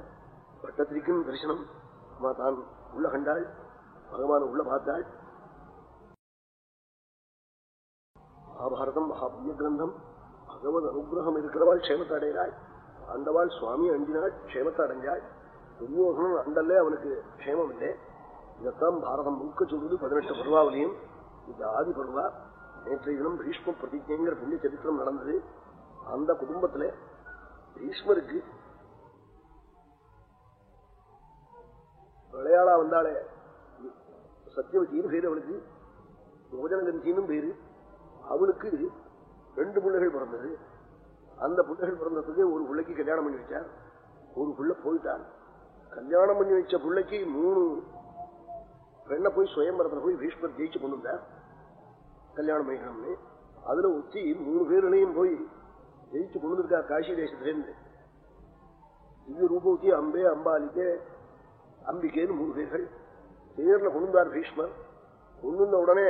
பட்டத்திரிக்கும் தரிசனம் அம்மா தான் உள்ள கண்டாள் பகவான உள்ள பார்த்தாள். மகாபாரதம் மகாபுண்ணிய கிரந்தம் பகவத் அனுகிரகம் இருக்கிறவாள் க்ஷேமத்தை அடைகிறாள். ஆண்டவாள் சுவாமி அண்டினாள் க்ஷேமத்தை அடைஞ்சாள். துரியோகனும் அண்டல்ல அவனுக்கு க்ஷேமம் இல்லை. இதைத்தான் பாரதம் முழுக்க சொல்வது பதினெட்டு பருவாவிலையும் இது ஆதி பருவா. நேற்றைய தினம் பீஷ்ம பிரதிஜைங்கிற புண்ணிய சரித்திரம் நடந்தது. அந்த குடும்பத்துல பீஷ்மருக்கு விளையாடா வந்தாலே சத்தியவதியும் பேரு அவளுக்கு யோஜனகந்தின்னு பேரு. அவளுக்கு ரெண்டு பிள்ளைகள் பிறந்தது. அந்த பிள்ளைகள் பிறந்ததுக்கு ஒரு பிள்ளைக்கு கல்யாணம் பண்ணி வச்சார். ஒரு பிள்ளை போயிட்டான். கல்யாணம் பண்ணி வச்ச பிள்ளைக்கு மூணு பெண்ணை போய் சுயம்பரத்தில் போய் பீஷ்மர் ஜெயிச்சு கொண்டு வந்தார். கல்யாணம் பண்ணிக்கணும்னு அதுல ஒத்தி மூணு பேர்களையும் போய் ஜெயிச்சு கொண்டு இருக்கா காசி தேசத்திலேருந்து இது ரூபவதி அம்பே அம்பாலிக்கே அம்பிகேன்னு மூணு பேர்கள். தேர்ல கொண்டார் பீஷ்மர். கொண்டு உடனே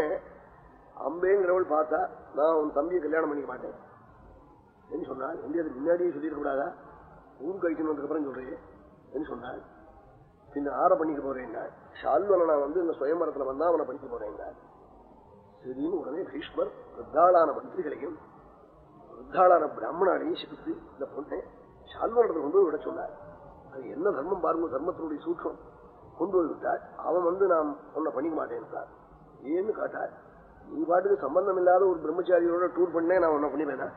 அம்பேங்கிறவள் பார்த்தா நான் உன் தம்பியை கல்யாணம் பண்ணிக்க மாட்டேன். என்று சொன்னால் எந்த அது முன்னாடியே சொல்லிடக்கூடாதா ஊர் கழிக்கணும் அப்புறம் சொல்றேன் என்று சொன்னால் பின்ன ஆற பண்ணிக்க போறேன் ஷால்வனை நான் வந்து இந்த சுயமரத்தில் வந்தா அவனை பண்ணிக்க போறேன் சரின்னு உடனே பீஷ்மர் விருத்தாளான மந்திரிகளையும் விருத்தாளான பிராமணாலையும் சிரித்து இந்த பொண்ணை ஷால்வனத்தை கொண்டு போய் விட சொன்னார். அது என்ன தர்மம் பாருங்க தர்மத்தினுடைய சூட்சம். கொண்டு போய் விட்டார் அவன் வந்து நான் உன்னை பண்ணிக்க மாட்டேன் ஏன்னு காட்டார். நீ பாட்டுக்கு சம்பந்தம் இல்லாத ஒரு பிரம்மச்சாரியோட டூர் பண்ணே நான் ஒன்ன பண்ணிப்பேனா?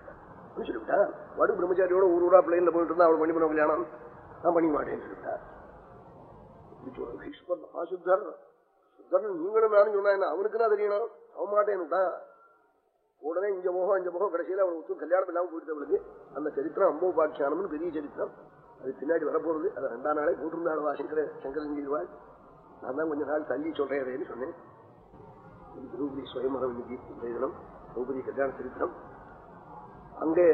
சொல்லிவிட்டா பாட்டு பிரம்மச்சாரியோட ஊர் ஊரா பிள்ளைல போயிட்டு இருந்தா அவள் பண்ணி பண்ண கல்யாணம் நான் பண்ணிக்க மாட்டேன்னு சொல்லிவிட்டார். பீஷ்மர் மகாசுத்தர் சுத்தர் நீங்களும் நானும் சொன்னா என்ன அவனுக்கு தான் தெரியணும்? அவன் மாட்டேன்னுட்டான் உடனே இங்க போகும் அஞ்ச போகும் கடைசியில அவனுக்கு ஒத்து கல்யாணம் இல்லாமல் போயிட்டு அந்த சரித்திரம் அம்போபாக்கியானம்னு பெரிய சரித்திரம். அது பின்னாடி வரப்போறது அது ரெண்டாம் நாளே போட்டிருந்தாள் சங்கர சங்கரஞ்சிவாள் நான் தான் கொஞ்ச நாள் தள்ளி சொல்றேன் சொன்னேன். திரௌபதி சுயமரம் இன்னைக்கு தினம் திரௌபதி கல்யாண சரித்திரம். அங்கே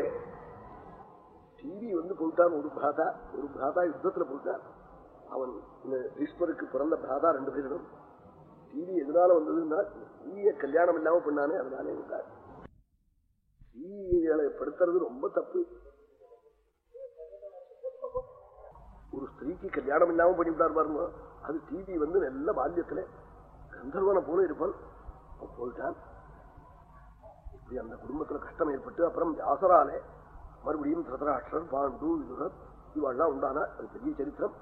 டிவி வந்து போயிட்டான் ஒரு பிராதா ஒரு பிராதா யுத்தத்துல போயிட்டான் அவன் இந்த ஈஸ்வருக்கு பிறந்த பிராதா ரெண்டு பேரிடம் டிவி எதனால வந்ததுன்னா டிவிய கல்யாணம் இல்லாம பண்ணானே அதனாலே இருந்தார் டிவிகளை படுத்துறது ரொம்ப தப்பு. ஒரு ஸ்திரீக்கு கல்யாணம் இல்லாம பண்ணிவிட்டார் பாருங்க. அது டிவி வந்து நல்ல பால்யத்துல கந்தர்வனை போல இருப்பான். போயிட்டான் இப்படி அந்த குடும்பத்துல கஷ்டம் ஏற்பட்டு அப்புறம் வியாசராலே மறுபடியும் திருதராஷ்டர் பாண்டு விதுரர் இவெல்லாம் உண்டானா? அது பெரிய சரித்திரம்.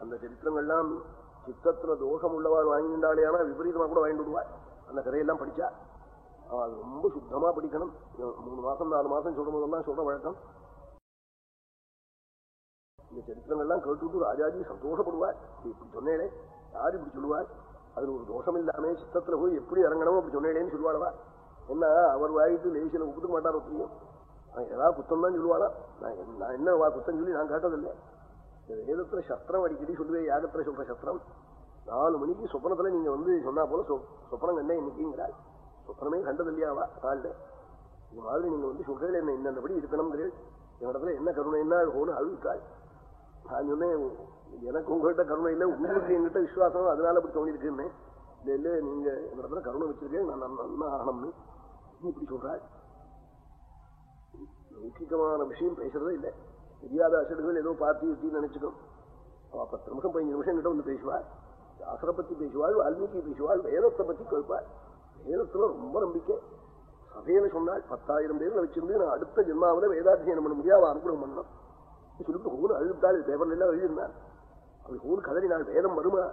அந்த சரித்திரங்கள்லாம் சித்தத்துல தோஷம் உள்ளவாள் வாங்கிட்டாளே ஆனா விபரீதமா கூட வாங்கிட்டு விடுவாள் அந்த கதையெல்லாம் படிச்சா. அது ரொம்ப சுத்தமா படிக்கணும். மூணு மாசம் நாலு மாசம் சொல்லும் போதெல்லாம் சொல்ற வழக்கம். இந்த சரித்திரங்கள்லாம் கேட்டுவிட்டு ராஜாஜி சந்தோஷப்படுவார். இப்படி சொன்னேனே. யார் இப்படி சொல்லுவார்? அதுல ஒரு தோஷம் இல்லாம சித்தத்துல போய் எப்படி இறங்கணும் அப்படி சொன்னேன்னு சொல்லுவாளவா? என்ன அவர் வாயிட்டு லேசியில ஒப்புக்க மாட்டார் ஒத்தியும் ஏதாவது குத்தம் தான் சொல்லுவாளா? நான் என்ன குத்தம் சொல்லி நான் கேட்டதில்லை. வேதத்துல சஸ்திரம் அடிக்கடி சொல்லுவேன் யாகத்துல சொல்ற சஸ்திரம் நாலு மணிக்கு சொப்பனத்துல நீங்க வந்து சொன்னா போல சொப்பனம் கண்ட இன்னைக்குங்கிறாள் சொப்பனமே கண்டது இல்லையாவா காலில். இது மாதிரி நீங்க வந்து சொல்றேன் என்ன இன்னபடி இருக்கணுங்கிறீள் என்னிடத்துல என்ன கருணை என்ன அழுகோன்னு அழுவிட்டாள் நான் சொன்னேன் எனக்கு உங்கள்கிட்ட கருணை இல்லை உங்களுக்கு எங்கிட்ட விசுவாசம் அதனால அப்படி தோணிருக்குன்னு. இல்ல இல்லை நீங்க என்னிடத்துல கருணை வச்சிருக்கேன் நான் நல்லா ஆகணும்னு இப்படி சொல்றாள் லௌகிகமான விஷயம் பேசுறதே இல்லை. தெரியாத அசடுகள் ஏதோ பார்த்து இப்படி நினைச்சுக்கணும் பத்து நிமிஷம் பதினஞ்சு நிமிஷம் கிட்ட வந்து பேசுவாள். சாஸ்திர பத்தி பேசுவாள் வால்மீகி பேசுவாள் வேதத்தை பத்தி கேட்பாள். வேதத்துல ரொம்ப நம்பிக்கை. சபையில சொன்னாள் பத்தாயிரம் பேர்ல வச்சிருந்து நான் அடுத்த ஜென்மாவில வேதாத்தியனம் பண்ண முடியாது அனுகிரகம் பண்ணணும். சொல்லிட்டு ஹூன் அழுத்தாள் பேப்பர்ல எல்லாம் எழுதியிருந்தாள். அப்படி ஹூன் கதறினாள் வேதம் வருமா?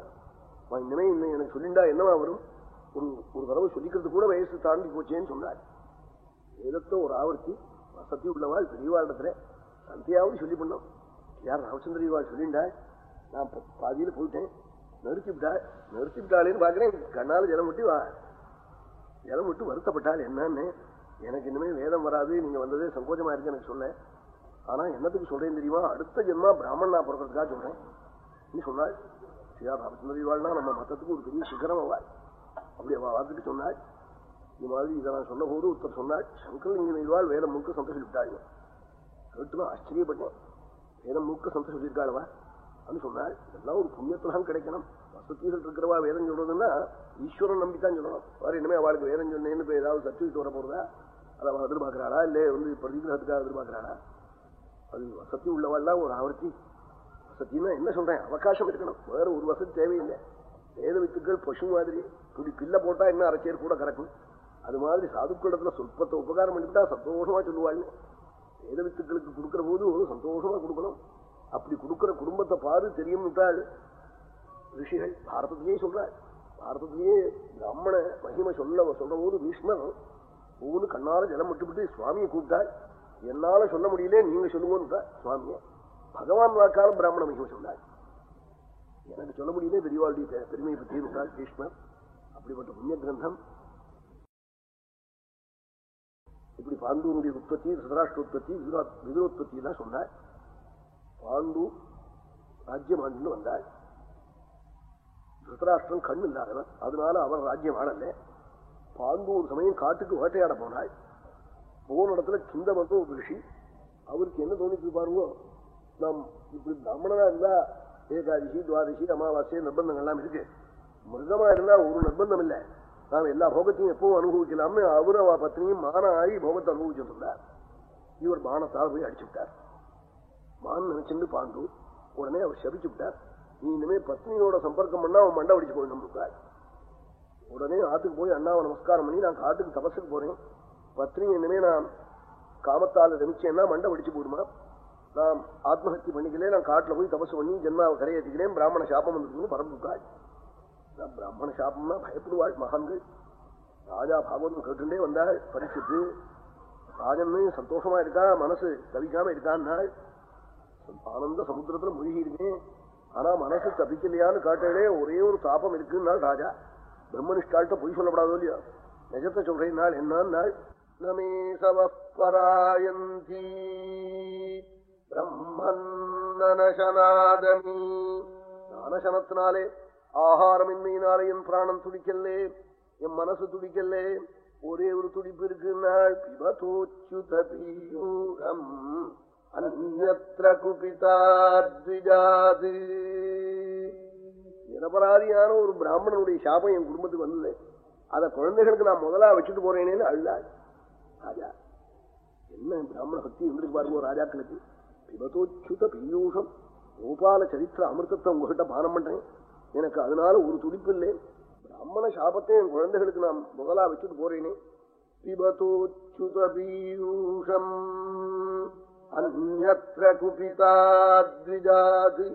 இனிமே இன்னும் எனக்கு சொல்லிண்டா என்னவா வரும்? ஒரு ஒரு தடவை சொல்லிக்கிறது கூட வயசு தாண்டி போச்சேன்னு சொன்னாள். வேதத்தை ஒரு ஆவர்த்தி வசதி உள்ளவாள் பெரியவாளிடத்துல சந்தியாவது சொல்லி பண்ணோம் யார் ராமச்சந்திரிவாள் சொல்லிண்டா? நான் பாதியில போயிட்டேன். நிறுத்தி நிறுத்திவிட்டாளேன்னு பார்க்குறேன். கண்ணால் பாக்குறேன் கண்ணால ஜலம் விட்டு வா. ஜலம் விட்டு வருத்தப்பட்டாள். என்னன்னு? எனக்கு இனிமே வேதம் வராது. நீங்க வந்ததே சங்கோஜமா இருக்கு எனக்கு சொல்ல. ஆனா என்னத்துக்கு சொல்றேன் தெரியுமா? அடுத்த ஜென்மா பிராமணா பிறக்கிறதுக்காக சொல்றேன். நீ சொன்னாள் ஸ்ரீயா ராமச்சந்திரவாள்னா நம்ம மத்தத்துக்கு ஒரு பெரிய சிகரம் அவள். அப்படி அவள் வாக்கிட்டு சொன்னாள். இந்த மாதிரி இதை நான் சொன்ன போது ஒருத்தர் சொன்னாள் சங்கர் இங்கே இவாள் வேதம் முழுக்க சந்தோஷம் விட்டாள் கேட்டுதான் ஆச்சரியப்பட்டேன் வேதம் மூக்க சந்தோஷம் சொல்லியிருக்காளவா அப்படின்னு சொன்னாள். இதெல்லாம் ஒரு புண்ணியத்துலாம் கிடைக்கணும். வசதிகள் இருக்கிறவா வேதம் சொல்றதுன்னா ஈஸ்வரன் நம்பித்தான் சொல்லணும். வேறு இனிமே அவளுக்கு வேதம் சொன்னேன்னு இப்போ ஏதாவது சர்டிஃபிகேட் வர போறதா? அதை அவள் எதிர்பார்க்கிறாளா? இல்லை வந்து பிரதிகிரகத்துக்காக எதிர்பார்க்கிறாளா? அது வசதி உள்ளவாள்லாம் ஒரு ஆவர்த்தி. வசத்தின்னா என்ன சொல்றேன்? அவகாசம் இருக்கணும். வேற ஒரு வசதி தேவையில்லை. வேத வித்துக்கள் பசு மாதிரி. துடி பில்லை போட்டா என்ன அரைச்சேர் கூட கறக்கும். அது மாதிரி சாதுக்களிடத்துல சொற்பத்தை உபகாரம் பண்ணிவிட்டா சந்தோஷமா சொல்லுவாள்னு. வேத வித்துக்களுக்கு கொடுக்கிற போது சந்தோஷமா கொடுக்கணும். அப்படி கொடுக்கிற குடும்பத்தை பாரு தெரியும் விட்டாள் ரிஷிகள். பாரதத்திலேயே சொல்றாள் பாரதத்திலேயே பிராமண மகிமை சொல்ல சொல்ற போது பீஷ்மர் ஒவ்வொரு கண்ணால ஜலம் விட்டுவிட்டு சுவாமியை கூப்பிட்டாள் என்னால சொல்ல முடியல நீங்க சொல்லுங்க சுவாமிய. பகவான் வாக்கால பிராமண மகிமை சொன்னாள் எனக்கு சொல்ல முடியல பெரியவாளுடைய பெருமையை பற்றி விட்டாள் பீஷ்மர். அப்படிப்பட்ட புண்ணிய கிரந்தம் இப்படி பாண்டூனுடைய உற்பத்தி சதராஷ்டிர உற்பத்தி விதுரோத்பத்தி தான் சொன்னார். பாண்டு ராஜ்யம் ஆண்டு வந்தாள் திருத்தராஷ்டிரம் கண் இல்லாதவன். அதனால அவர் ராஜ்யம் ஆடல பாண்டு ஒரு சமயம் காட்டுக்கு வேட்டையாட போனாள் போன இடத்துல சிந்த மட்டும் ஒரு ரிஷி அவருக்கு என்ன தோணிச்சு பாருங்க நாம் இப்படி பிராமணனா இருந்தா ஏகாதசி துவாதசி அமாவாசை நிர்பந்தங்கள்லாம் இருக்கு. மிருகமா இருந்தா ஒரு நிர்பந்தம் இல்லை. நாம் எல்லா போகத்தையும் எப்பவும் அனுபவிக்கலாம்னு அவரு அவ பத்னியும் மான ஆகி போகத்தை அனுபவிச்சுட்டு இருந்தார் இவர் பானத்தால் போய் அடிச்சு விட்டார் மான் நினைச்சுட்டு பாண்டு உடனே அவர் சபிச்சு விட்டார். நீ இனிமே பத்னியோட சம்பர்க்கம் பண்ணா அவன் மண்டை அடிச்சு போயிடும் உடனே ஆத்துக்கு போய் அண்ணாவை நமஸ்காரம் பண்ணி நான் காட்டுக்கு தபசுக்கு போறேன். பத்னி இனிமே நான் காமத்தால் ரமிச்சேன்னா மண்டை அடிச்சு போயிடுமா? நான் ஆத்மஹத்தி பண்ணிக்கலே நான் காட்டுல போய் தபசு பண்ணி ஜென்மாவை கரையேற்றிக்கிறேன் பிராமண சாபம் வந்துருக்குன்னு பரம்புக்காள் பிராமண சாபம்னா பயப்படுவாள் மகான்கள். ராஜா பாகவதம் கேட்டுட்டே வந்தாள். பரிசுத்து ராஜன் சந்தோஷமா இருக்கா மனசு தவிக்காம இருக்கான்னாள். ஆனந்த சமுத்திரத்துல மூழ்கி இருக்கேன் ஆனா மனசு தப்பிக்கலையான்னு காட்டாலே ஒரே ஒரு தாபம் இருக்குன்னாள் ராஜா. பிரம்மனிஷ்டால்கிட்ட பொய் சொல்லப்படாதோ இல்லையா? நிஜத்தை சொல்றேன் நாள் என்னாள் நமே சவப்பராயந்தி பிரம்மன் நனசனாதமி நானசனத்தினாலே ஆகாரமின்மையினாலே என் பிராணம் துடிக்கல்லே என் மனசு துடிக்கல்லே. ஒரே ஒரு துடிப்பு இருக்குன்னாள் பிபதோச்சுத அந்நத்திர குபிதாத்விஜாது நிரபராதியான ஒரு பிராமணனுடைய சாபம் என் குடும்பத்துக்கு வந்தது. அத குழந்தைகளுக்கு நான் முதலா வச்சுட்டு போறேனேன்னு அழுதாள். ராஜா என்ன பிராமண பக்தி இருந்திருக்கு பாருங்க ராஜாக்களுக்கு. பிபதோச்சுத பீயூஷம் கோபால சரித்திர அமிர்தத்தை உங்ககிட்ட பானம் பண்றேன். எனக்கு அதனால ஒரு துடிப்பு இல்லை பிராமண சாபத்தை என் குழந்தைகளுக்கு நான் முதலா வச்சுட்டு போறேனே. பிபதோச்சுத பீயூஷம் அந்நத்திர குபிதாத்விஜாது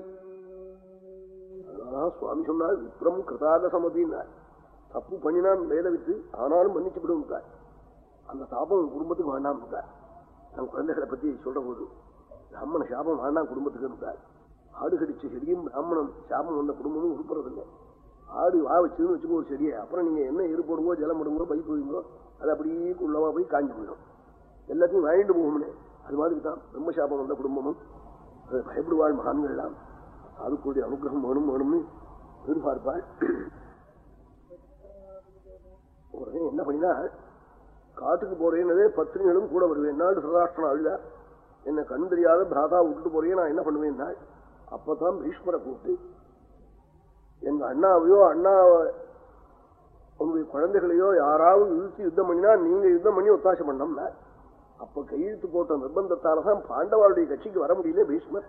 சுவாமி சொன்னால் விப்ரம் கிருதாக சமதினார் தப்பு பண்ணினான் வேலை விட்டு ஆனாலும் மன்னிச்சு விடுவார் அந்த தாபம் குடும்பத்துக்கு வேண்டாம் இருக்கார் நம் குழந்தைகளை பத்தி சொல்ற போது பிராமண சாபம் வேண்டாம் குடும்பத்துக்கு இருந்தார் ஆடு கடிச்ச செடியும் பிராமணம் சாபம் வந்த குடும்பமும் உருப்புறதில்லை ஆடு வா வச்சுன்னு வச்சுக்கோ ஒரு செடியை. அப்புறம் நீங்க என்ன எரு போடுவோ ஜலம் போடுவோ பைப் போடுங்கோ அது அப்படியே குள்ளமா போய் காஞ்சி போயிடும். எல்லாத்தையும் வாங்கிட்டு போகும்னே. அது மாதிரி தான் பிரம்மசாபம் வந்த குடும்பமும். அதை பயப்படுவாள் மகான்கள்லாம் அதுக்குடைய அனுகிரகம் வேணும் வேணும்னு எதிர்பார்ப்பாள். உடனே என்ன பண்ணினா காட்டுக்கு போறேன்னதே பத்திரிகளும் கூட வருவேன். நாடு சதாஷ்டனம் அழுதா? என்னை கண் தெரியாத பிராதா விட்டுட்டு போறேன். நான் என்ன பண்ணுவேன் அப்பதான் பீஷ்மரை கூப்பிட்டு எங்க அண்ணாவையோ அண்ணாவை உங்களுடைய குழந்தைகளையோ யாராவது இழுத்து யுத்தம் பண்ணினா நீங்க யுத்தம் பண்ணி ஒத்தாசம் பண்ணோம்னா அப்ப கையெழுத்து போட்ட நிர்பந்தத்தாலதான் பாண்டவாளுடைய கட்சிக்கு வர முடியல பீஷ்மர்.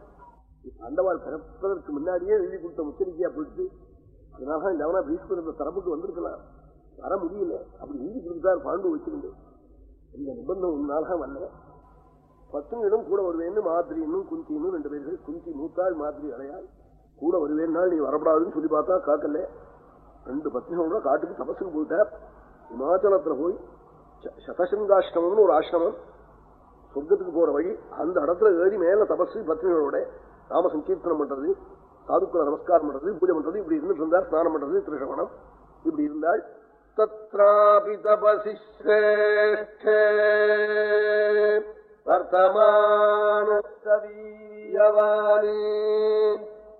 பாண்டவாள் பிறப்பதற்கு முன்னாடியே எழுதி கொடுத்த முச்சரிக்கையா போயிட்டு அதனாலதான் இந்த பீஷ்மர் இந்த தரப்புக்கு வந்திருக்கலாம். வர முடியல. அப்படி எழுதி கொடுத்தார் பாண்டு வச்சிருந்து. இந்த நிபந்தம் ஒன்னால வரல. பத்துனிடம் கூட வருவேன்னு மாதிரின்னு குந்தின்னு ரெண்டு பேர்கள் குந்தி மூத்தாள் மாதிரி அடையாள் கூட வருவேன்னா நீ வரப்படாதுன்னு சொல்லி பார்த்தா காக்கல ரெண்டு பத்னிகளோட காட்டுக்கு தபசுக்கு போயிட்டார் இமாச்சலத்துல போய் சதசங்காஷ்டமம்னு ஒரு ஆசிரமம் சொர்க்கத்துக்கு போற வழி அந்த இடத்துல ஏறி மேல தபசு பத்னிகளோட நாம சங்கீர்த்தனம் பண்றது சாதுக்களை நமஸ்காரம் பண்றது பூஜை பண்றது இப்படி இருந்துட்டு இருந்தார். ஸ்நானம் பண்றது திருஷவனம் இப்படி இருந்தால் தத்ராபி தபசி तपसि श्रेष्ठे वर्तमानवीर्यवाने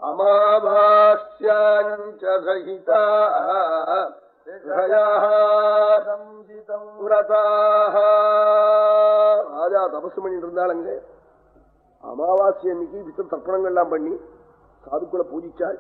अमाभास्याञ्च सहिताः व्रताः ராஜா தபசு பண்ணிட்டு இருந்தாள் அங்க அமாவாசை அன்னைக்கு பித்த தர்ப்பணங்கள்லாம் பண்ணி சாதுக்களை பூஜிச்சாள்